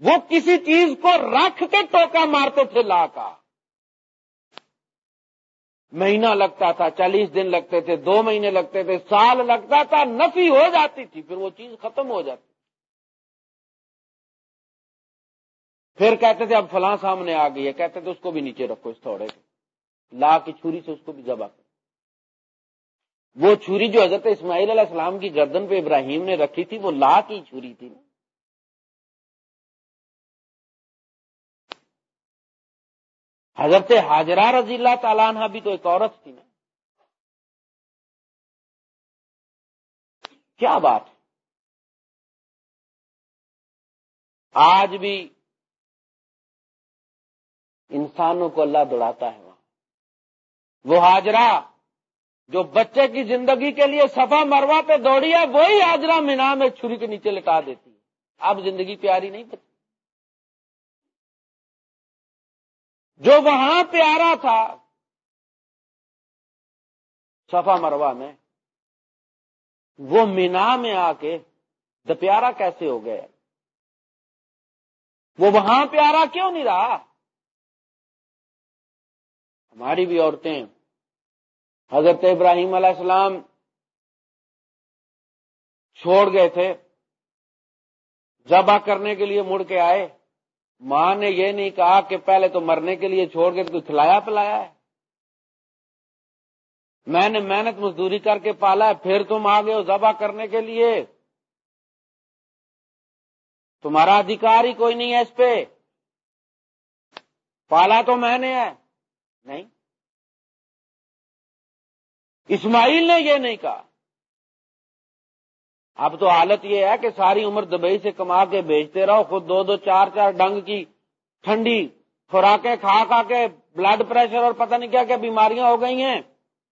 Speaker 1: وہ کسی چیز کو رکھ کے ٹوکا مارتے تھے لا کا۔ مہینہ لگتا تھا، چالیس دن لگتے تھے، دو مہینے لگتے تھے، سال لگتا تھا، نفی ہو جاتی تھی، پھر وہ چیز ختم ہو جاتی۔ پھر کہتے تھے، اب فلاں سامنے آ گئی ہے۔ کہتے تھے، اس کو بھی نیچے رکھو، اس تھوڑے کے لا کی چھری سے اس کو بھی ذبح کرو۔ وہ چھری جو حضرت اسماعیل علیہ السلام کی گردن پہ ابراہیم نے رکھی تھی، وہ لا کی چھری تھی۔ نا حضرت حاجرہ رضی اللہ تعالیٰ عنہ بھی تو ایک عورت تھی نا۔ کیا بات آج بھی انسانوں کو اللہ دوڑاتا ہے وہاں۔ وہ حاجرہ جو بچے کی زندگی کے لیے سفا مروا پہ دوڑی ہے، وہی حاجرہ مینا میں چھری کے نیچے لٹا دیتی ہے۔ اب زندگی پیاری نہیں بچی جو وہاں پیارا تھا سفا مروا میں، وہ مینا میں آ کے پیارا کیسے ہو گیا؟ وہ وہاں پیارا کیوں نہیں رہا؟ ہماری بھی عورتیں، حضرت ابراہیم علیہ السلام چھوڑ گئے تھے، ذبح کرنے کے لیے مڑ کے آئے۔ ماں نے یہ نہیں کہا کہ پہلے تو مرنے کے لیے چھوڑ کے تو کھلایا پلایا ہے۔ میں نے محنت مزدوری کر کے پالا ہے، پھر تم آ گئے ہو ذبح کرنے کے لیے۔ تمہارا ادھیکار ہی کوئی نہیں ہے اس پہ۔ پالا تو میں نے ہے۔ نہیں۔ اسماعیل نے یہ نہیں کہا۔ اب تو حالت یہ ہے کہ ساری عمر دبئی سے کما کے بیچتے رہو، خود دو دو چار چار ڈنگ کی ٹھنڈی خوراکیں کھا کھا کے بلڈ پریشر اور پتہ نہیں کیا کیا بیماریاں ہو گئی ہیں۔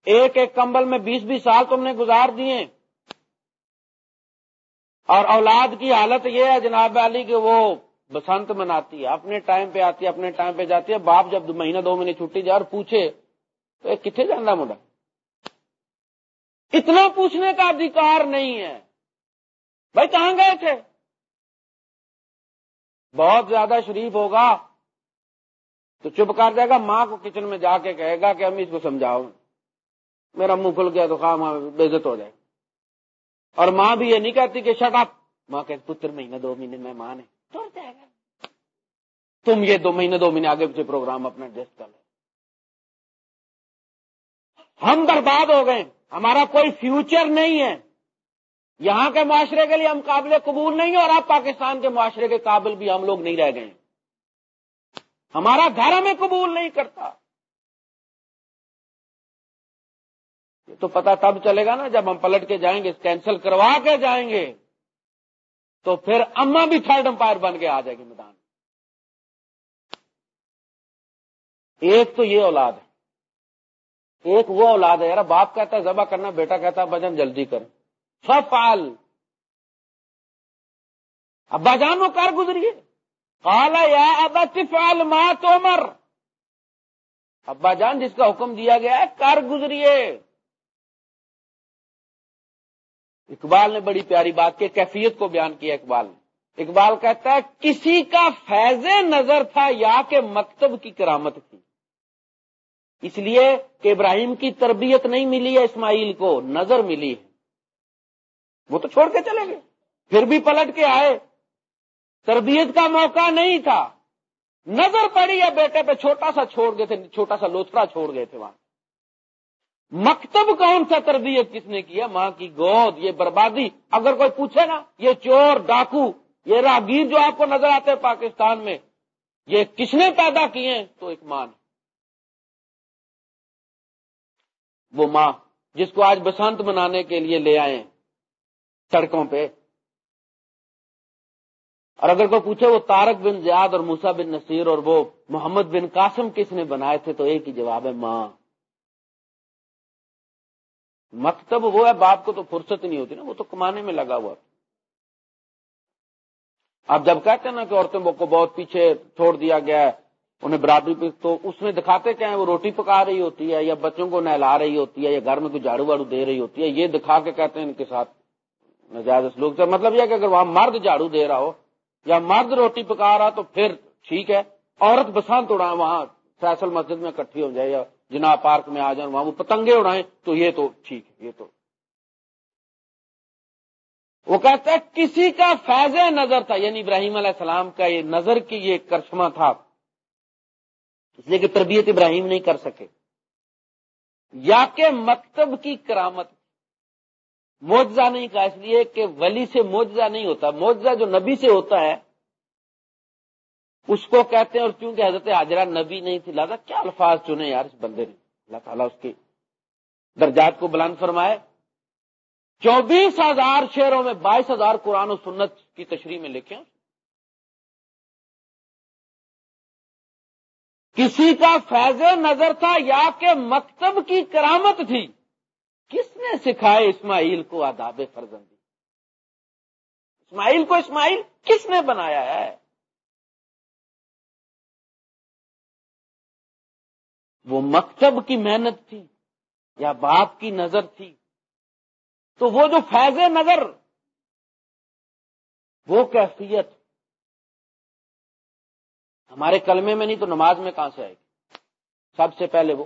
Speaker 1: ایک ایک کمبل میں بیس بیس سال تم نے گزار دیے۔ اور اولاد کی حالت یہ ہے جناب علی کہ وہ بسنت مناتی ہے، اپنے ٹائم پہ آتی ہے، اپنے ٹائم پہ جاتی ہے۔ باپ جب مہینہ دو مہینے چھٹی جائے اور پوچھے، تو کتنے جانا مڈا اتنا پوچھنے کا ادھیکار نہیں ہے۔ بھائی کہاں گئے تھے؟ بہت زیادہ شریف ہوگا تو چپ کر جائے گا ماں کو کچن میں جا کے کہے گا کہ امی اس کو سمجھاؤ۔ میرا منہ کھل گیا تو ماں بےزت ہو جائے۔ اور ماں بھی یہ نہیں کہتی کہ شٹ آپ ماں کہ پتر مہینے دو مہینے میں ماں نے جائے گا۔ تم یہ دو مہینے دو مہینے آگے پیچھے پروگرام اپنا ایڈجسٹ کر لیں ہم برباد ہو گئے۔ ہمارا کوئی فیوچر نہیں ہے۔ یہاں کے معاشرے کے لیے ہم قابل قبول نہیں اور آپ پاکستان کے معاشرے کے قابل بھی ہم لوگ نہیں رہ گئے ہمارا گھر ہمیں قبول نہیں کرتا۔ یہ تو پتا تب چلے گا نا جب ہم پلٹ کے جائیں گے، کینسل کروا کے جائیں گے۔ تو پھر اما بھی تھرڈ امپائر بن کے آ جائے گی میدان۔ ایک تو یہ اولاد ہے۔ ایک وہ اولاد ہے، یار باپ کہتا ہے، ذبح کرنا، بیٹا کہتا ہے بجن جلدی کر فال ابا جان، وہ کر گزریے۔ کالا یا ابا تفال ماں تومر ابا جان، جس کا حکم دیا گیا ہے، کر گزریے۔ اقبال نے بڑی پیاری بات کی، کیفیت کو بیان کیا اقبال نے۔ اقبال کہتا ہے، کسی کا فیض نظر تھا یا کہ مکتب کی کرامت تھی۔ اس لیے کہ ابراہیم کی تربیت نہیں ملی ہے، اسماعیل کو نظر ملی ہے۔ وہ تو چھوڑ کے چلے گئے۔ پھر بھی پلٹ کے آئے۔ تربیت کا موقع نہیں تھا۔ نظر پڑی ہے بیٹے پہ، چھوٹا سا چھوڑ گئے تھے، چھوٹا سا لوترا چھوڑ گئے تھے وہاں۔ مکتب کون سا تربیت کس نے کیا؟ ماں کی گود، یہ بربادی۔ اگر کوئی پوچھے نا، یہ چور، ڈاکو، یہ راگیر جو آپ کو نظر آتے ہیں پاکستان میں، یہ کس نے پیدا کیے تو ایک ماں نے۔ وہ ماں جس کو آج بسنت منانے کے لیے لے آئے سڑکوں پہ۔ اور اگر کوئی پوچھے وہ تارک بن زیاد اور موسا بن نصیر اور وہ محمد بن قاسم کس نے بنائے تھے تو ایک ہی جواب ہے ماں۔ مکتب وہ ہے، باپ کو تو فرصت نہیں ہوتی نا، وہ تو کمانے میں لگا ہوا آپ جب کہتے ہیں نا کہ عورتوں کو بہت پیچھے چھوڑ دیا گیا ہے، انہیں برادری پہ تو اس میں دکھاتے کیا ہیں، وہ روٹی پکا رہی ہوتی ہے یا بچوں کو نہلا رہی ہوتی ہے یا گھر میں کوئی جھاڑو واڑو دے رہی ہوتی ہے، یہ دکھا کے کہتے ہیں ان کے ساتھ۔ نجائز لوگ مطلب یہ کہ اگر وہاں مرد جھاڑو دے رہا ہو یا مرد روٹی پکا رہا تو پھر ٹھیک ہے۔ عورت بسانت اڑا وہاں فیصل مسجد میں اکٹھی ہو جائے یا جنا پارک میں آ جائیں، وہاں وہ پتنگے اڑائیں تو یہ تو ٹھیک ہے، یہ تو۔ وہ کہتا ہے کسی کا فیض نظر تھا یعنی ابراہیم علیہ السلام کا یہ نظر کی یہ کرشمہ تھا۔ اس لیے کہ تربیت ابراہیم نہیں کر سکے۔ یا کہ مکتب کی کرامت موجزہ نہیں کہا، اس لیے کہ ولی سے موجزہ نہیں ہوتا۔ موجزہ جو نبی سے ہوتا ہے، اس کو کہتے ہیں اور کیونکہ حضرت حاجرہ نبی نہیں تھی، لہٰذا کیا الفاظ چنے یار اس بندے نے؟ اللہ تعالیٰ اس کے درجات کو بلند فرمائے۔ چوبیس ہزار شہروں میں بائیس ہزار قرآن و سنت کی تشریح میں لکھے کسی کا فیض نظر تھا یا کہ مکتب کی کرامت تھی؟ کس نے سکھائے اسماعیل کو آداب فرزندی؟ اسماعیل کو اسماعیل کس نے بنایا ہے؟ وہ مکتب کی محنت تھی یا باپ کی نظر تھی؟ تو وہ جو فیض نظر، وہ کیفیت۔ ہمارے کلمے میں نہیں تو نماز میں کہاں سے آئے گی؟ سب سے پہلے وہ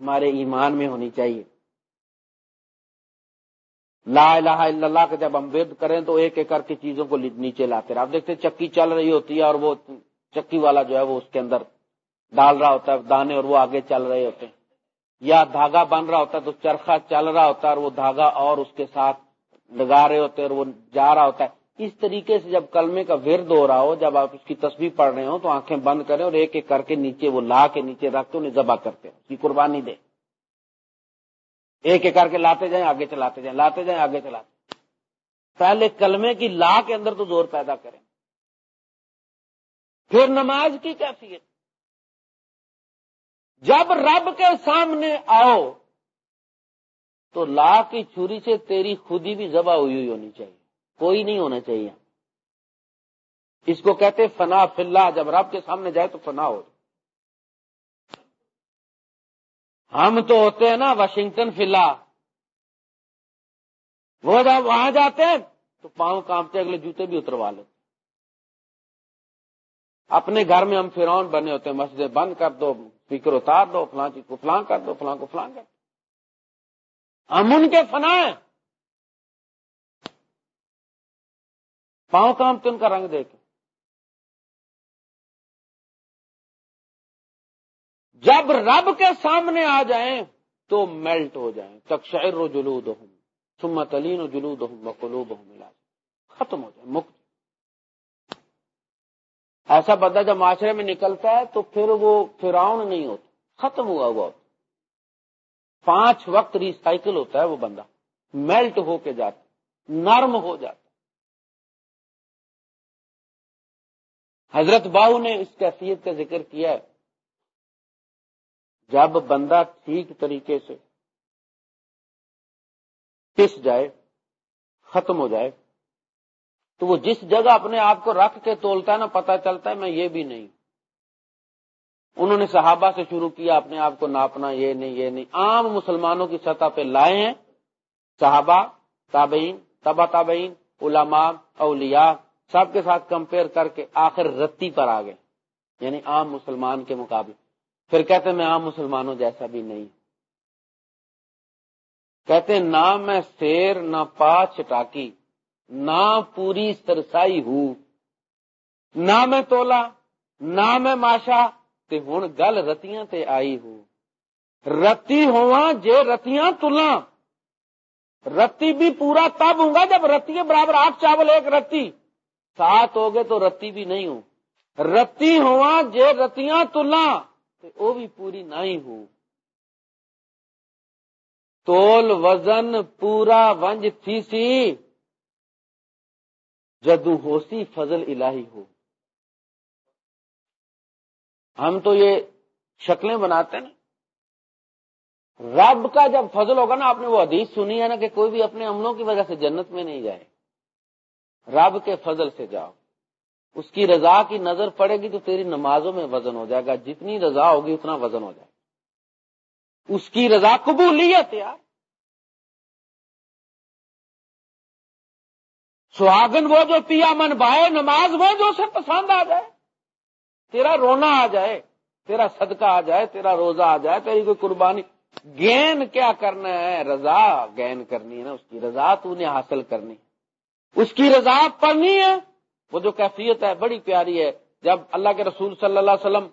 Speaker 1: ہمارے ایمان میں ہونی چاہیے۔ لا الہ الا اللہ کا جب ہم ود کریں تو ایک ایک کر کے چیزوں کو نیچے لاتے رہے آپ دیکھتے چکی چل رہی ہوتی ہے اور وہ چکی والا جو ہے وہ اس کے اندر ڈال رہا ہوتا ہے، دانے اور وہ آگے چل رہے ہوتے ہیں۔ یا دھاگا بن رہا ہوتا ہے تو چرخا چل رہا ہوتا ہے اور وہ دھاگا اور اس کے ساتھ لگا رہے ہوتے ہیں اور وہ جا رہا ہوتا ہے۔ اس طریقے سے جب کلمے کا ورد ہو رہا ہو، جب آپ اس کی تصویر پڑھ رہے ہو تو آنکھیں بند کریں اور ایک ایک کر کے نیچے وہ لا کے نیچے رکھتے انہیں ذبح کرتے ہیں۔ اس کی قربانی دیں۔ ایک ایک کر کے لاتے جائیں، آگے چلاتے جائیں، لاتے جائیں، آگے چلاتے پہلے کلمے کی لا کے اندر تو زور پیدا کریں۔ پھر نماز کی کیفیت۔ جب رب کے سامنے آؤ، تو لا کی چھری سے تیری خودی بھی ذبح ہوئی ہوئی ہونی چاہیے۔ کوئی نہیں ہونا چاہیے۔ اس کو کہتے فنا فلا جب رب کے سامنے جائے تو فنا ہو۔ ہم تو ہوتے ہیں نا واشنگٹن فلا۔ وہ جب وہاں جاتے ہیں تو پاؤں کامتے اگلے جوتے بھی اتروا لیتے اپنے گھر میں ہم فرون بنے ہوتے ہیں مسجد بند کر دو اسپیکر اتار دو، فلاں چیز کو فلاں کر دو، فلاں کو فلاں کر دو۔ ہم ان کے فنا ہیں۔ پاؤں کام تو ان کا رنگ دیکھیں۔ جب رب کے سامنے آ جائیں تو میلٹ ہو جائیں۔ تک شعر و جلود ہوں سمت علین و جلود ہوں ہوں ختم ہو جائے، مکت۔ ایسا بندہ جب معاشرے میں نکلتا ہے تو پھر وہ فراؤن نہیں ہوتا، ختم ہوا ہوا ہوتا۔ پانچ وقت ریسائکل ہوتا ہے وہ بندہ، میلٹ ہو کے جاتا، نرم ہو جاتا۔ حضرت باہو نے اس کیفیت کا ذکر کیا ہے۔ جب بندہ ٹھیک طریقے سے پس جائے، ختم ہو جائے، تو وہ جس جگہ اپنے آپ کو رکھ کے تولتا ہے نا پتا چلتا ہے میں یہ بھی نہیں۔ انہوں نے صحابہ سے شروع کیا، اپنے آپ کو ناپنا، یہ نہیں یہ نہیں۔ عام مسلمانوں کی سطح پہ لائے ہیں صحابہ، تابعین تبا تابعین، علماء، اولیاء، سب کے ساتھ کمپیئر کر کے آخر رتی پر آ گئے یعنی عام مسلمان کے مقابلے۔ پھر کہتے میں عام مسلمانوں جیسا بھی نہیں۔ کہتے نہ میں شیر، نہ پا چٹاکی، نہ پوری سرسائی ہوں نہ میں تولا، نہ میں ماشا، تے ہوں گل رتیاں تے آئی ہوں رتی ہوا جے رتیاں تلا رتی بھی پورا تب ہوں گا جب رتی برابر آٹھ چاول ایک رتی۔ سات ہو گئے تو رتی بھی نہیں ہوں۔ رتی ہوا جے رتیاں تلا وہ بھی پوری نہیں ہوں تول وزن پورا ونج تھی سی۔ جدو ہوسی فضل الہی ہو۔ ہم تو یہ شکلیں بناتے ہیں۔ رب کا جب فضل ہوگا نا، آپ نے وہ حدیث سنی ہے نا کہ کوئی بھی اپنے عملوں کی وجہ سے جنت میں نہیں جائے۔ رب کے فضل سے جاؤ۔ اس کی رضا کی نظر پڑے گی تو تیری نمازوں میں وزن ہو جائے گا۔ جتنی رضا ہوگی اتنا وزن ہو جائے گا۔ اس کی رضا قبولیت یار سہاگن وہ جو پیا من بھائے نماز وہ جو اسے پسند آ جائے۔ تیرا رونا آ جائے، تیرا صدقہ آ جائے، تیرا روزہ آ جائے، تیری کوئی قربانی۔ گین کیا کرنا ہے؟ رضا گین کرنی ہے نا، اس کی رضا تو نے حاصل کرنی۔ اس کی رضا پڑھنی ہے۔ وہ جو کیفیت ہے، بڑی پیاری ہے۔ جب اللہ کے رسول صلی اللہ علیہ وسلم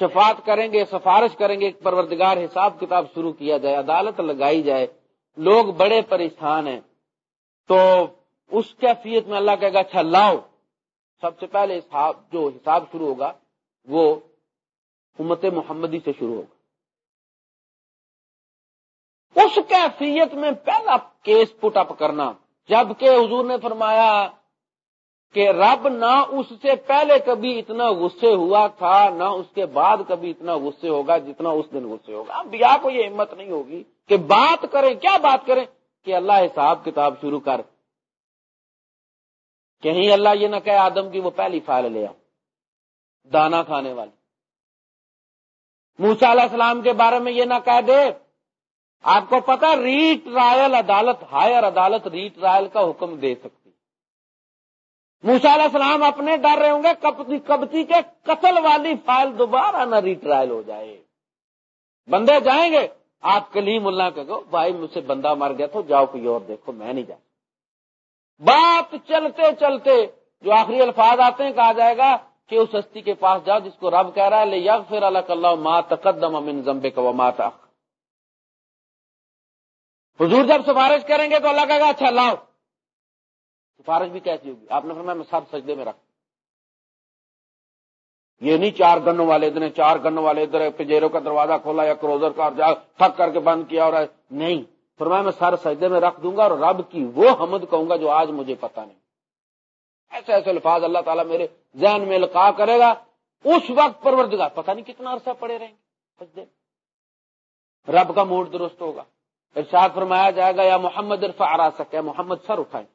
Speaker 1: شفاعت کریں گے، سفارش کریں گے، پروردگار حساب کتاب شروع کیا جائے، عدالت لگائی جائے، لوگ بڑے پریشان ہیں۔ تو اس کیفیت میں اللہ کہے گا اچھا لاؤ۔ سب سے پہلے جو حساب شروع ہوگا، وہ امت محمدی سے شروع ہوگا۔ اس کیفیت میں پہلا کیس پٹ اپ کرنا۔ جبکہ حضور نے فرمایا کہ رب نہ اس سے پہلے کبھی اتنا غصے ہوا تھا، نہ اس کے بعد کبھی اتنا غصے ہوگا جتنا اس دن غصے ہوگا۔ بیا کو یہ ہمت نہیں ہوگی کہ بات کریں، کیا بات کریں؟ کہ اللہ حساب کتاب شروع کر۔ کہیں اللہ یہ نہ کہ آدم کی وہ پہلی فائل لے آؤ دانا کھانے والی۔ موسا علیہ السلام کے بارے میں یہ نہ کہہ دے۔ آپ کو پتا ری ٹرائل عدالت، ہائر عدالت ری ٹرائل کا حکم دے سکتی موسا علیہ السلام اپنے ڈر رہے ہوں گے کبتی کبتی کے قتل والی فائل دوبارہ نہ ری ٹرائل ہو جائے۔ بندے جائیں گے۔ آپ کلیم اللہ کہ بھائی مجھ سے بندہ مر گیا تو جاؤ کوئی اور دیکھو، میں نہیں جا بات چلتے چلتے جو آخری الفاظ آتے ہیں، کہا جائے گا کہ اس ہستی کے پاس جاؤ جس کو رب کہہ رہا ہے لے یگ پھر اللہ اللہ تقدم امن زمبے کا ماتا حضور جب سفارش کریں گے تو اللہ کہے گا اچھا لاؤ۔ سفارش بھی کیسی ہوگی؟ آپ نے فرمایا میں سب سجدے میں رکھ یہ نہیں چار گنوں والے ادھر چار گنوں والے ادھر پجیروں کا دروازہ کھولا یا کروزر کا جا تھک کر کے بند کیا اور نہیں، فرمایا میں سر سجدے میں رکھ دوں گا اور رب کی وہ حمد کہوں گا جو آج مجھے پتا نہیں۔ ایسے ایسے الفاظ اللہ تعالیٰ میرے ذہن میں لکھا کرے گا۔ اس وقت پروردگار پتہ نہیں کتنا عرصہ پڑے رہیں گے سجدے رب کا موڈ درست ہوگا۔ ارشاد فرمایا جائے گا، یا محمد عرفا آ سکے محمد سر اٹھائیں۔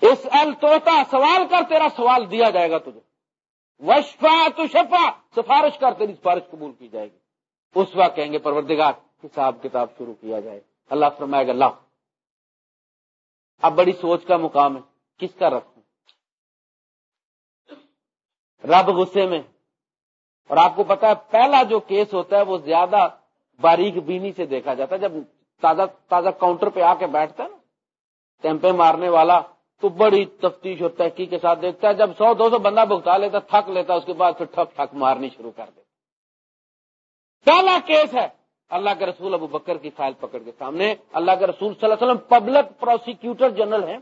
Speaker 1: اس ال توتا سوال کر، تیرا سوال دیا جائے گا تجھے۔ وشفا تو شفا، سفارش کر، تیری سفارش قبول کی جائے گی۔ اس وقت کہیں گے، پروردگار، حساب کتاب شروع کیا جائے۔ اللہ فرمائے گا اللہ اب بڑی سوچ کا مقام ہے۔ کس کا رکھوں رب غصے میں۔ اور آپ کو پتا ہے، پہلا جو کیس ہوتا ہے، وہ زیادہ باریک بینی سے دیکھا جاتا ہے۔ جب تازہ تازہ کاؤنٹر پہ آ کے بیٹھتا ہے نا، ٹیمپے مارنے والا تو بڑی تفتیش اور تحقیق کے ساتھ دیکھتا ہے، جب سو، دو سو بندہ بھگتا لیتا، تھک لیتا، اس کے بعد پھر ٹھپ ٹھک مارنی شروع کر دیتا۔ پہلا کیس ہے، اللہ کے رسول ابو بکر کی فائل پکڑ کے سامنے۔ اللہ کے رسول صلی اللہ علیہ وسلم پبلک پروسیکیوٹر جنرل ہیں۔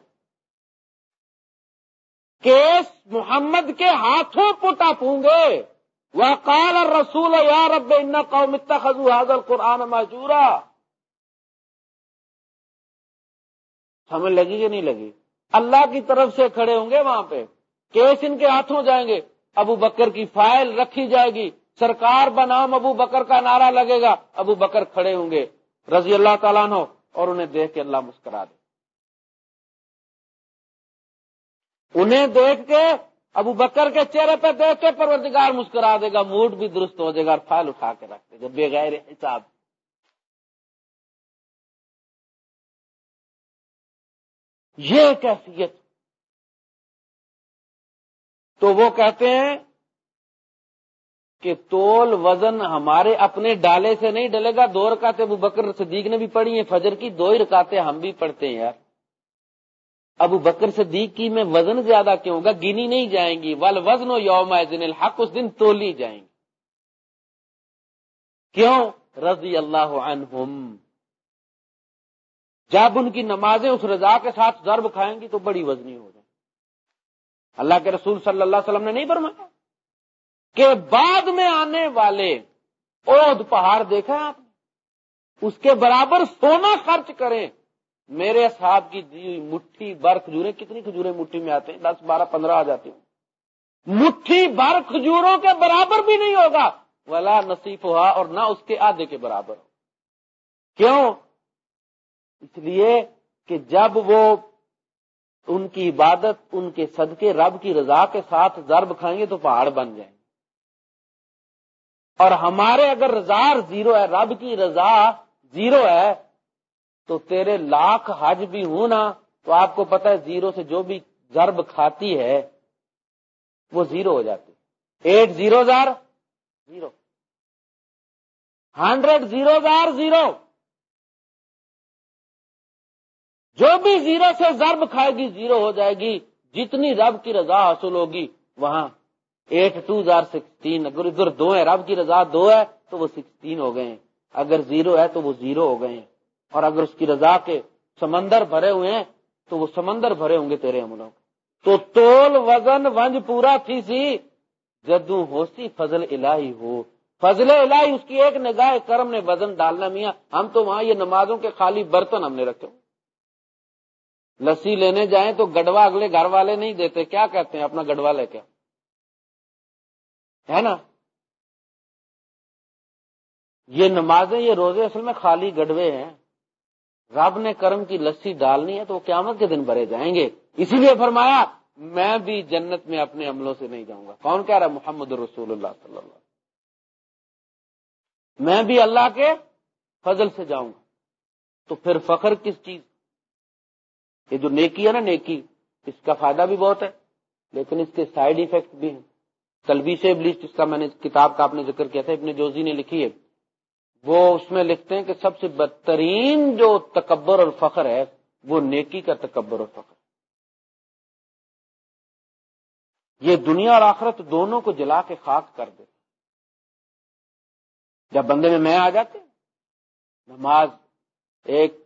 Speaker 1: کیس محمد کے ہاتھوں پٹا پوں گے وہ کال اور رسول یا رب، ان قوم خزو حاضر قرآن مجورا سمجھ لگی کہ نہیں لگی؟ اللہ کی طرف سے کھڑے ہوں گے وہاں پہ۔ کیس ان کے ہاتھوں جائیں گے۔ ابو بکر کی فائل رکھی جائے گی۔ سرکار بنام ابو بکر کا نعرہ لگے گا۔ ابو بکر کھڑے ہوں گے۔ رضی اللہ تعالیٰ نو اور انہیں دیکھ کے اللہ مسکرا دے۔ انہیں دیکھ کے ابو بکر کے چہرے پہ دیکھ کے پروردگار مسکرا دے گا۔ موڈ بھی درست ہو جائے گا اور فائل اٹھا کے رکھ دے گا۔ بغیر حساب۔ یہ کیفیت۔ تو وہ کہتے ہیں کہ تول وزن ہمارے اپنے ڈالے سے نہیں ڈلے گا۔ دو رکاتے ابو بکر صدیق نے بھی پڑھی ہیں، فجر کی دو ہی رکاتے ہم بھی پڑھتے ہیں یار۔ ابو بکر صدیق کی میں وزن زیادہ کیوں گا گنی نہیں جائیں گی۔ ول وزن و یوم الحق، اس دن تولی جائیں گی۔ کیوں؟ رضی اللہ عنہم۔ جب ان کی نمازیں اس رضا کے ساتھ ضرب کھائیں گی تو بڑی وزنی ہو جائے اللہ کے رسول صلی اللہ علیہ وسلم نے نہیں فرمایا کہ بعد میں آنے والے عہد پہاڑ دیکھا آپ نے؟ اس کے برابر سونا خرچ کریں۔ میرے صاحب کی دی مٹھی بر کھجورے کتنی کھجورے مٹھی میں آتے ہیں؟ دس، بارہ، پندرہ آ جاتی ہوں مٹھی بر کھجوروں کے برابر بھی نہیں ہوگا۔ ولا نصیف ہوا اور نہ اس کے آدھے کے برابر۔ ہو کیوں؟ اس لیے کہ جب وہ ان کی عبادت، ان کے صدقے رب کی رضا کے ساتھ ضرب کھائیں گے تو پہاڑ بن جائیں گے۔ اور ہمارے اگر رضا زیرو ہے، رب کی رضا زیرو ہے، تو تیرے لاکھ حج بھی ہوں نا، تو آپ کو پتا ہے زیرو سے جو بھی ضرب کھاتی ہے، وہ زیرو ہو جاتی ایٹ زیرو زار زیرو۔ ہنڈریڈ زیرو زار زیرو۔ جو بھی زیرو سے ضرب کھائے گی زیرو ہو جائے گی۔ جتنی رب کی رضا حاصل ہوگی، وہاں ایٹ ٹو زار سکسٹین۔ اگر ادھر دو ہے رب کی رضا دو ہے، تو وہ سکسٹین ہو گئے ہیں۔ اگر زیرو ہے، تو وہ زیرو ہو گئے ہیں۔ اور اگر اس کی رضا کے سمندر بھرے ہوئے ہیں، تو وہ سمندر بھرے ہوں گے تیرے عملوں تو تول وزن ونج پورا تھی سی۔ جدو ہو سی فضل الہی ہو۔ فضل الہی، اس کی ایک نگاہ کرم نے وزن ڈالنا میاں۔ ہم تو وہاں یہ نمازوں کے خالی برتن ہم نے رکھے لسی لینے جائیں تو گڈوا اگلے گھر والے نہیں دیتے۔ کیا کہتے ہیں اپنا گڈوا لے کے؟ ہے نا؟ یہ نمازیں، یہ روزے اصل میں خالی گڈوے ہیں۔ رب نے کرم کی لسی ڈالنی ہے تو وہ قیامت کے دن بھرے جائیں گے۔ اسی لیے فرمایا، میں بھی جنت میں اپنے عملوں سے نہیں جاؤں گا۔ کون کہہ رہا ہے؟ محمد رسول اللہ صلی اللہ میں بھی اللہ کے فضل سے جاؤں گا۔ تو پھر فخر کس چیز یہ جو نیکی ہے نا نیکی، اس کا فائدہ بھی بہت ہے، لیکن اس کے سائڈ ایفیکٹ بھی ہیں۔ تلبی سے جس کا میں نے کتاب کا آپ نے ذکر کیا تھا، ابن جوزی نے لکھی ہے، وہ اس میں لکھتے ہیں کہ سب سے بدترین جو تکبر اور فخر ہے، وہ نیکی کا تکبر اور فخر۔ یہ دنیا اور آخرت دونوں کو جلا کے خاک کر دے۔ جب بندے میں میں آ جاتے، نماز ایک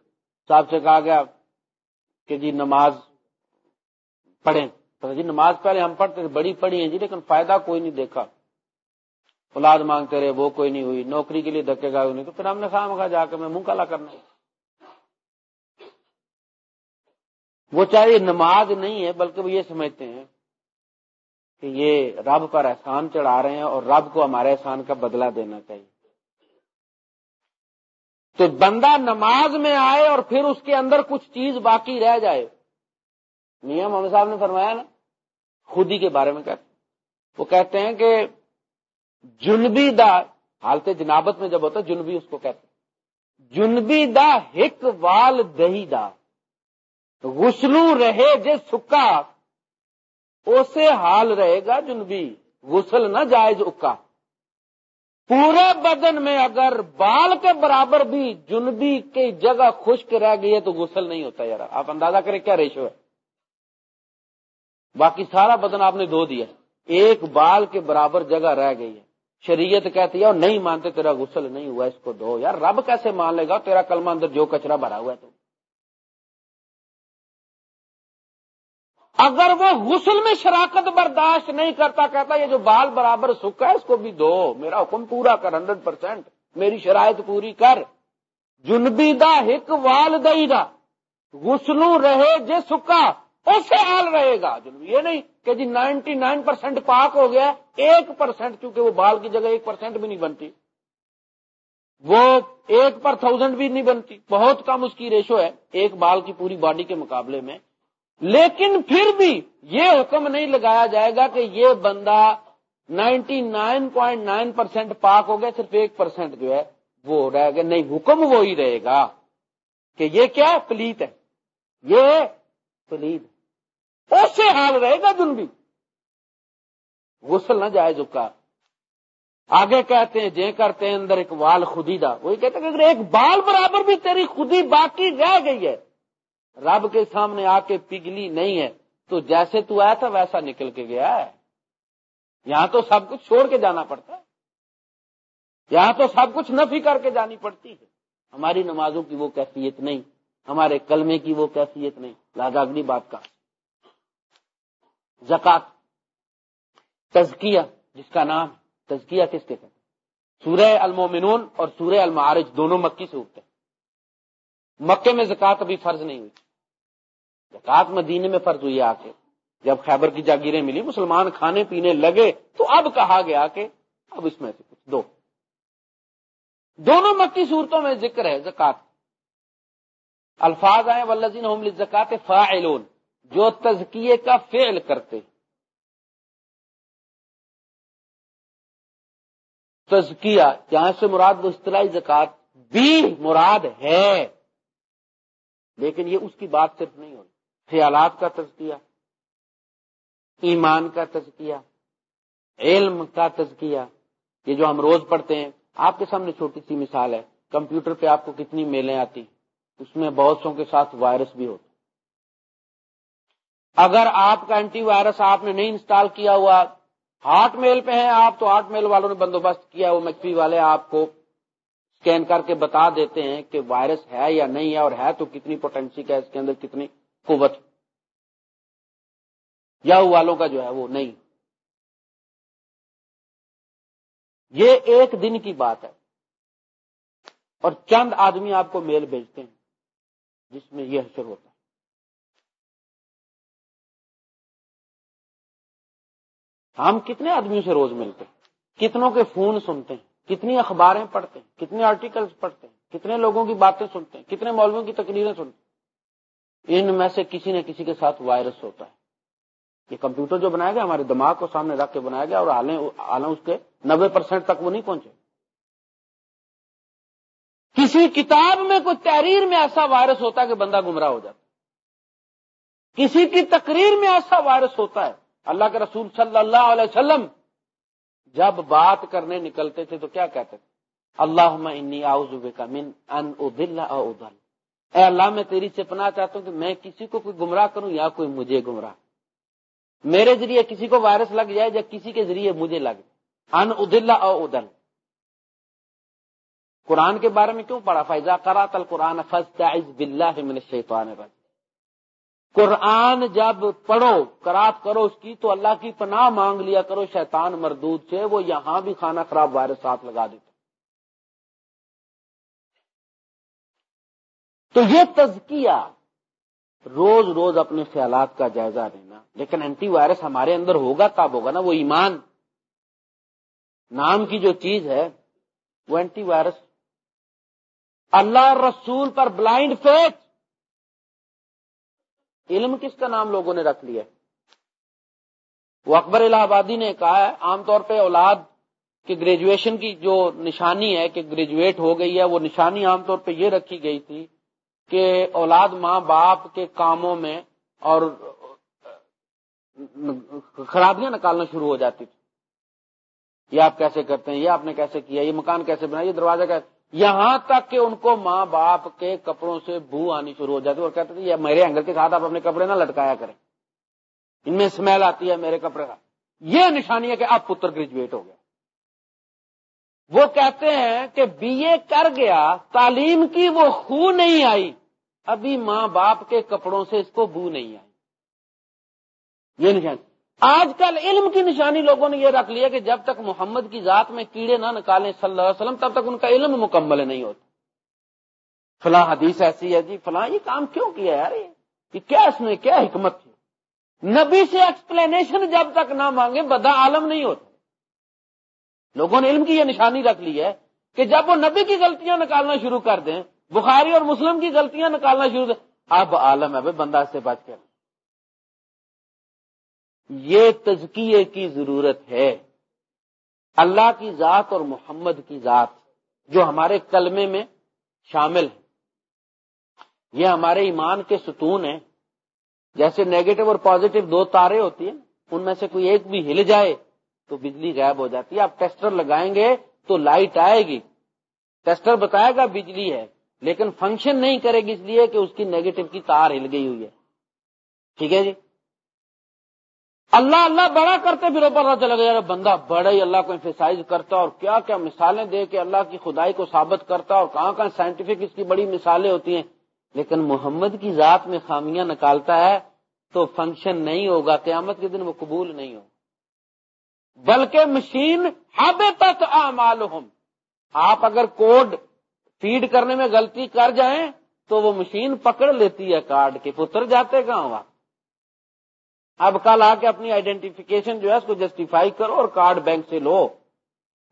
Speaker 1: صاحب سے کہا گیا کہ جی نماز پڑھیں۔ جی نماز پہلے ہم پڑھتے تھے، بڑی پڑھی ہیں جی لیکن فائدہ کوئی نہیں دیکھا۔ اولاد مانگتے رہے، وہ کوئی نہیں ہوئی، نوکری کے لیے دھکے گا نہیں تو پھر ہم نے خواہ جا کے میں منہ کالا کرنا وہ چاہے نماز نہیں ہے، بلکہ وہ یہ سمجھتے ہیں کہ یہ رب پر احسان چڑھا رہے ہیں اور رب کو ہمارے احسان کا بدلہ دینا چاہیے۔ تو بندہ نماز میں آئے اور پھر اس کے اندر کچھ چیز باقی رہ جائے۔ میاں محمد صاحب نے فرمایا نا، خودی کے بارے میں کہتے وہ کہتے ہیں کہ جنبی دا، حالت جنابت میں جب ہوتا ہے، جنبی اس کو کہتے ہیں۔ جنبی دا ہک وال دہی دا۔ غسلو رہے جے سکا، اسے حال رہے گا جنبی۔ غسل نہ جائز اکا۔ پورے بدن میں اگر بال کے برابر بھی جنبی کی جگہ خشک رہ گئی ہے تو غسل نہیں ہوتا یار۔ آپ اندازہ کریں کیا ریشو ہے؟ باقی سارا بدن آپ نے دھو دیا۔ ایک بال کے برابر جگہ رہ گئی ہے۔ شریعت کہتی ہے، اور نہیں مانتے تیرا غسل نہیں ہوا، اس کو دو یار، رب کیسے مان لے گا؟ تیرا کلمہ اندر جو کچرا بھرا ہوا ہے تو۔ اگر وہ غسل میں شراکت برداشت نہیں کرتا کہتا یہ جو بال برابر سکھا ہے اس کو بھی دو، میرا حکم پورا کر، ہنڈریڈ پرسینٹ میری شرائط پوری کر۔ جنبی دا، ہک وال دئی دا۔ غسلوں رہے جے سکا اسے حال رہے گا۔ جنوبی یہ نہیں کہ جی نائنٹی نائن پرسینٹ پاک ہو گیا، ایک پرسینٹ کیونکہ وہ بال کی جگہ ایک پرسینٹ بھی نہیں بنتی۔ وہ ایک پر تھاؤزینڈ بھی نہیں بنتی۔ بہت کم اس کی ریشو ہے، ایک بال کی پوری باڈی کے مقابلے میں۔ لیکن پھر بھی یہ حکم نہیں لگایا جائے گا کہ یہ بندہ ninety nine point nine percent پاک ہو گیا، صرف ایک پرسینٹ جو ہے وہ رہ گیا نہیں، حکم وہی رہے گا کہ یہ کیا پلیت ہے۔ یہ پلیت اسے حال رہے گا دن بھی۔ غسل نہ جائے جکا آگے کہتے ہیں، جے کرتے ہیں اندر ایک وال خودی دا۔ وہی کہتے ہیں کہ ایک بال برابر بھی تیری خودی باقی رہ گئی ہے رب کے سامنے آ کے پگلی نہیں ہے، تو جیسے تو آیا تھا ویسا نکل کے گیا ہے۔ یہاں تو سب کچھ چھوڑ کے جانا پڑتا ہے۔ یہاں تو سب کچھ نفی کر کے جانی پڑتی ہے۔ ہماری نمازوں کی وہ کیفیت نہیں، ہمارے کلمے کی وہ کیفیت نہیں۔ لاگا اگلی بات کا۔ زکات، تزکیہ، جس کا نام تزکیہ کس کے کہتے سورہ المومنون اور سورہ المعارج دونوں مکی سے اٹھتے مکے میں زکات ابھی فرض نہیں ہوئی۔ زکات مدینے میں فرض ہوئی آ کے جب خیبر کی جاگیریں ملی، مسلمان کھانے پینے لگے، تو اب کہا گیا کہ اب اس میں سے کچھ دو۔ دونوں مکی صورتوں میں ذکر ہے زکات۔ الفاظ آئے ولزین زکات فاعلون، جو تزکیے کا فعل کرتے۔ تزکیہ جہاں سے مراد وہ اصطلاحی زکات بھی مراد ہے، لیکن یہ اس کی بات صرف نہیں ہوئی خیالات کا تزکیہ، ایمان کا تزکیہ، علم کا تزکیہ، یہ جو ہم روز پڑھتے ہیں، آپ کے سامنے چھوٹی سی مثال ہے، کمپیوٹر پہ آپ کو کتنی میلیں آتی، اس میں بہت سو کے ساتھ وائرس بھی ہوتے اگر آپ کا اینٹی وائرس آپ نے نہیں انسٹال کیا ہوا ہارٹ میل پہ ہیں آپ، تو ہارٹ میل والوں نے بندوبست کیا، وہ مکفی والے آپ کو اسکین کر کے بتا دیتے ہیں کہ وائرس ہے یا نہیں ہے، اور ہے تو کتنی پوٹینسی کا اس کے اندر کتنی قوت۔ یا والوں کا جو ہے وہ نہیں۔ یہ ایک دن کی بات ہے۔ اور چند آدمی آپ کو میل بھیجتے ہیں، جس میں یہ حشر ہوتا ہے۔ ہم کتنے آدمیوں سے روز ملتے ہیں؟ کتنوں کے فون سنتے ہیں؟ کتنی اخباریں پڑھتے ہیں؟ کتنے آرٹیکلز پڑھتے ہیں؟ کتنے لوگوں کی باتیں سنتے ہیں؟ کتنے مولویوں کی تقریریں سنتے ہیں؟ ان میں سے کسی نہ کسی کے ساتھ وائرس ہوتا ہے۔ یہ کمپیوٹر جو بنایا گیا، ہمارے دماغ کو سامنے رکھ کے بنایا گیا اور حالانکہ اس کے نبے پرسینٹ تک وہ نہیں پہنچے۔ کسی کتاب میں کوئی تحریر میں ایسا وائرس ہوتا ہے کہ بندہ گمراہ ہو جاتا کسی کی تقریر میں ایسا وائرس ہوتا ہے، اللہ کے رسول صلی اللہ علیہ وسلم جب بات کرنے نکلتے تھے تو کیا کہتے تھے؟ اللہ انی کا من ان ادل ادل اے اللہ، میں تیری سے پناہ چاہتا ہوں کہ میں کسی کو کوئی گمراہ کروں یا کوئی مجھے گمراہ۔ میرے ذریعے کسی کو وائرس لگ جائے یا کسی کے ذریعے مجھے لگ۔ ان ادل او ادل۔ قرآن کے بارے میں کیوں پڑھا؟ فیضا کرا تل قرآن بلّہ من الشیطان قرآن جب پڑھو کرات کرو، اس کی تو اللہ کی پناہ مانگ لیا کرو، شیطان مردود سے وہ یہاں بھی کھانا خراب وائرس ساتھ لگا دیتے تو یہ تزکیہ روز روز اپنے خیالات کا جائزہ لینا لیکن اینٹی وائرس ہمارے اندر ہوگا تب ہوگا نا؟ وہ ایمان۔ نام کی جو چیز ہے، وہ اینٹی وائرس اللہ رسول پر بلائنڈ فیتھ علم کس کا نام لوگوں نے رکھ لیا؟ وہ اکبر الہ آبادی نے کہا ہے، عام طور پہ اولاد کے گریجویشن کی جو نشانی ہے، کہ گریجویٹ ہو گئی ہے، وہ نشانی عام طور پہ یہ رکھی گئی تھی کہ اولاد ماں باپ کے کاموں میں اور خرابیاں نکالنا شروع ہو جاتی تھی۔ یہ آپ کیسے کرتے ہیں؟ یہ آپ نے کیسے کیا؟ یہ مکان کیسے بنا یہ دروازہ کیسے؟ یہاں تک کہ ان کو ماں باپ کے کپڑوں سے بو آنی شروع ہو جاتی اور کہتے تھے، یہ میرے اینگل کے ساتھ آپ اپنے کپڑے نہ لٹکایا کریں۔ ان میں اسمیل آتی ہے میرے کپڑے کا۔ یہ نشانی ہے کہ آپ پتر گریجویٹ ہو گیا۔ وہ کہتے ہیں کہ بی اے کر گیا، تعلیم کی وہ خو نہیں آئی۔ ابھی ماں باپ کے کپڑوں سے اس کو بو نہیں آئی۔ یہ نشانی۔ آج کل علم کی نشانی لوگوں نے یہ رکھ لیا کہ جب تک محمد کی ذات میں کیڑے نہ نکالیں صلی اللہ علیہ وسلم، تب تک ان کا علم مکمل نہیں ہوتا۔ فلاں حدیث ایسی ہے جی فلاں یہ کام کیوں کیا یار یہ؟ کیا اس میں کیا حکمت تھی نبی سے ایکسپلینیشن جب تک نہ مانگے، بدا عالم نہیں ہوتا۔ لوگوں نے علم کی یہ نشانی رکھ لی ہے کہ جب وہ نبی کی غلطیاں نکالنا شروع کر دیں، بخاری اور مسلم کی غلطیاں نکالنا شروع کر اب عالم ہے بندہ سے بچ کر۔ یہ تزکیے کی ضرورت ہے۔ اللہ کی ذات اور محمد کی ذات جو ہمارے کلمے میں شامل ہے۔ یہ ہمارے ایمان کے ستون ہیں۔ جیسے نیگیٹو اور پازیٹو دو تارے ہوتی ہیں، ان میں سے کوئی ایک بھی ہل جائے تو بجلی غائب ہو جاتی ہے۔ آپ ٹیسٹر لگائیں گے تو لائٹ آئے گی۔ ٹیسٹر بتائے گا بجلی ہے، لیکن فنکشن نہیں کرے گی اس لیے کہ اس کی نیگیٹو کی تار ہل گئی ہوئی ہے۔ ٹھیک ہے جی؟ اللہ اللہ بڑا کرتے پھر اوپر چلا گیا۔ بندہ بڑا ہی اللہ کو امفیسائز کرتا اور کیا کیا مثالیں دے کے اللہ کی خدائی کو ثابت کرتا اور کہاں کہاں سائنٹیفک اس کی بڑی مثالیں ہوتی ہیں۔ لیکن محمد کی ذات میں خامیاں نکالتا ہے تو فنکشن نہیں ہوگا، قیامت کے دن وہ قبول نہیں ہو بلکہ مشین ہب تک آپ اگر کوڈ فیڈ کرنے میں غلطی کر جائیں تو وہ مشین پکڑ لیتی ہے کارڈ کے پتر جاتے کہاں وہاں۔ اب کل آ کے اپنی آئیڈینٹیفیکیشن جو ہے اس کو جسٹیفائی کرو اور کارڈ بینک سے لو۔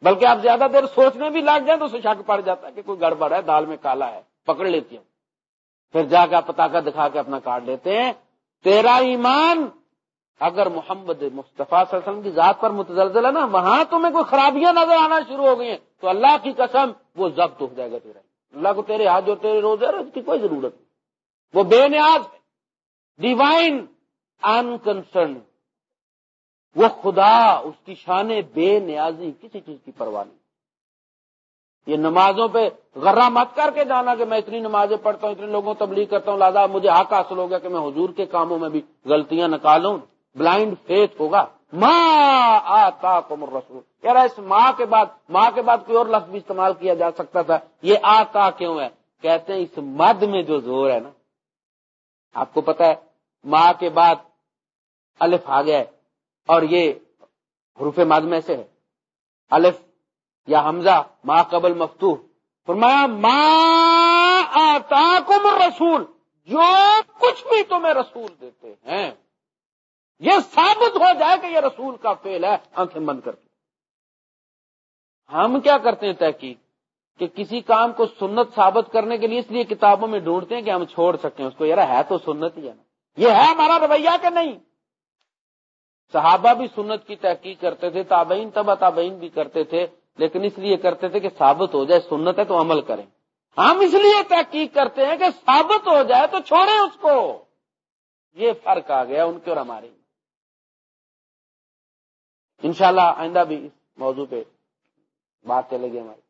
Speaker 1: بلکہ آپ زیادہ دیر سوچنے بھی لگ جائیں تو اسے شک پڑ جاتا ہے کہ کوئی گڑبڑ ہے، دال میں کالا ہے، پکڑ لیتی ہوں پھر جا کے پتا کر دکھا کے اپنا کارڈ لیتے ہیں۔ تیرا ایمان اگر محمد مصطفیٰ صلی اللہ علیہ وسلم کی ذات پر متزلزل ہے نا، وہاں تمہیں کوئی خرابیاں نظر آنا شروع ہو گئی ہیں، تو اللہ کی قسم وہ ضبط ہو جائے گا تیرا۔ اللہ کو تیرے ہاتھ جو تیرے روزے اس کی کوئی ضرورت نہیں۔ وہ بے نیاز ڈیوائن انکنسرن وہ خدا، اس کی شان بے نیازی، کسی چیز کی پرواہ نہیں۔ یہ نمازوں پہ غرہ مت کر کے جانا کہ میں اتنی نمازیں پڑھتا ہوں، اتنے لوگوں تبلیغ کرتا ہوں، لہٰذا مجھے حق حاصل ہو گیا کہ میں حضور کے کاموں میں بھی غلطیاں نکالوں۔ بلائنڈ فیتھ ہوگا۔ ماں آتا کمر رسول کہہ رہا اس ماں کے بعد ماں کے بعد کوئی اور لفظ بھی استعمال کیا جا سکتا تھا۔ یہ آتا کیوں ہے؟ کہتے ہیں، اس مد میں جو زور ہے نا۔ آپ کو پتا ہے ماں کے بعد الف آ گیا ہے۔ اور یہ حروف ماد میں سے ہے۔ الف یا حمزہ، ما قبل مفتو فرمایا، ما آتا کم رسول جو کچھ بھی تمہیں رسول دیتے ہیں۔ یہ ثابت ہو جائے کہ یہ رسول کا فیل ہے آنکھیں بند کر کے ہم کیا کرتے ہیں تحقیق؟ کہ کسی کام کو سنت ثابت کرنے کے لیے اس لیے کتابوں میں ڈھونڈتے ہیں کہ ہم چھوڑ سکتے ہیں۔ اس کو یار ہے تو سنت ہی ہے نا۔ یہ ہے ہمارا رویہ کہ نہیں؟ صحابہ بھی سنت کی تحقیق کرتے تھے، تابعین تبا تابعین بھی کرتے تھے، لیکن اس لیے کرتے تھے کہ ثابت ہو جائے، سنت ہے تو عمل کریں۔ ہم اس لیے تحقیق کرتے ہیں کہ ثابت ہو جائے تو چھوڑیں اس کو۔ یہ فرق آ گیا ان کے اور ہمارے۔ انشاءاللہ آئندہ بھی اس موضوع پہ بات چلے گی ہماری۔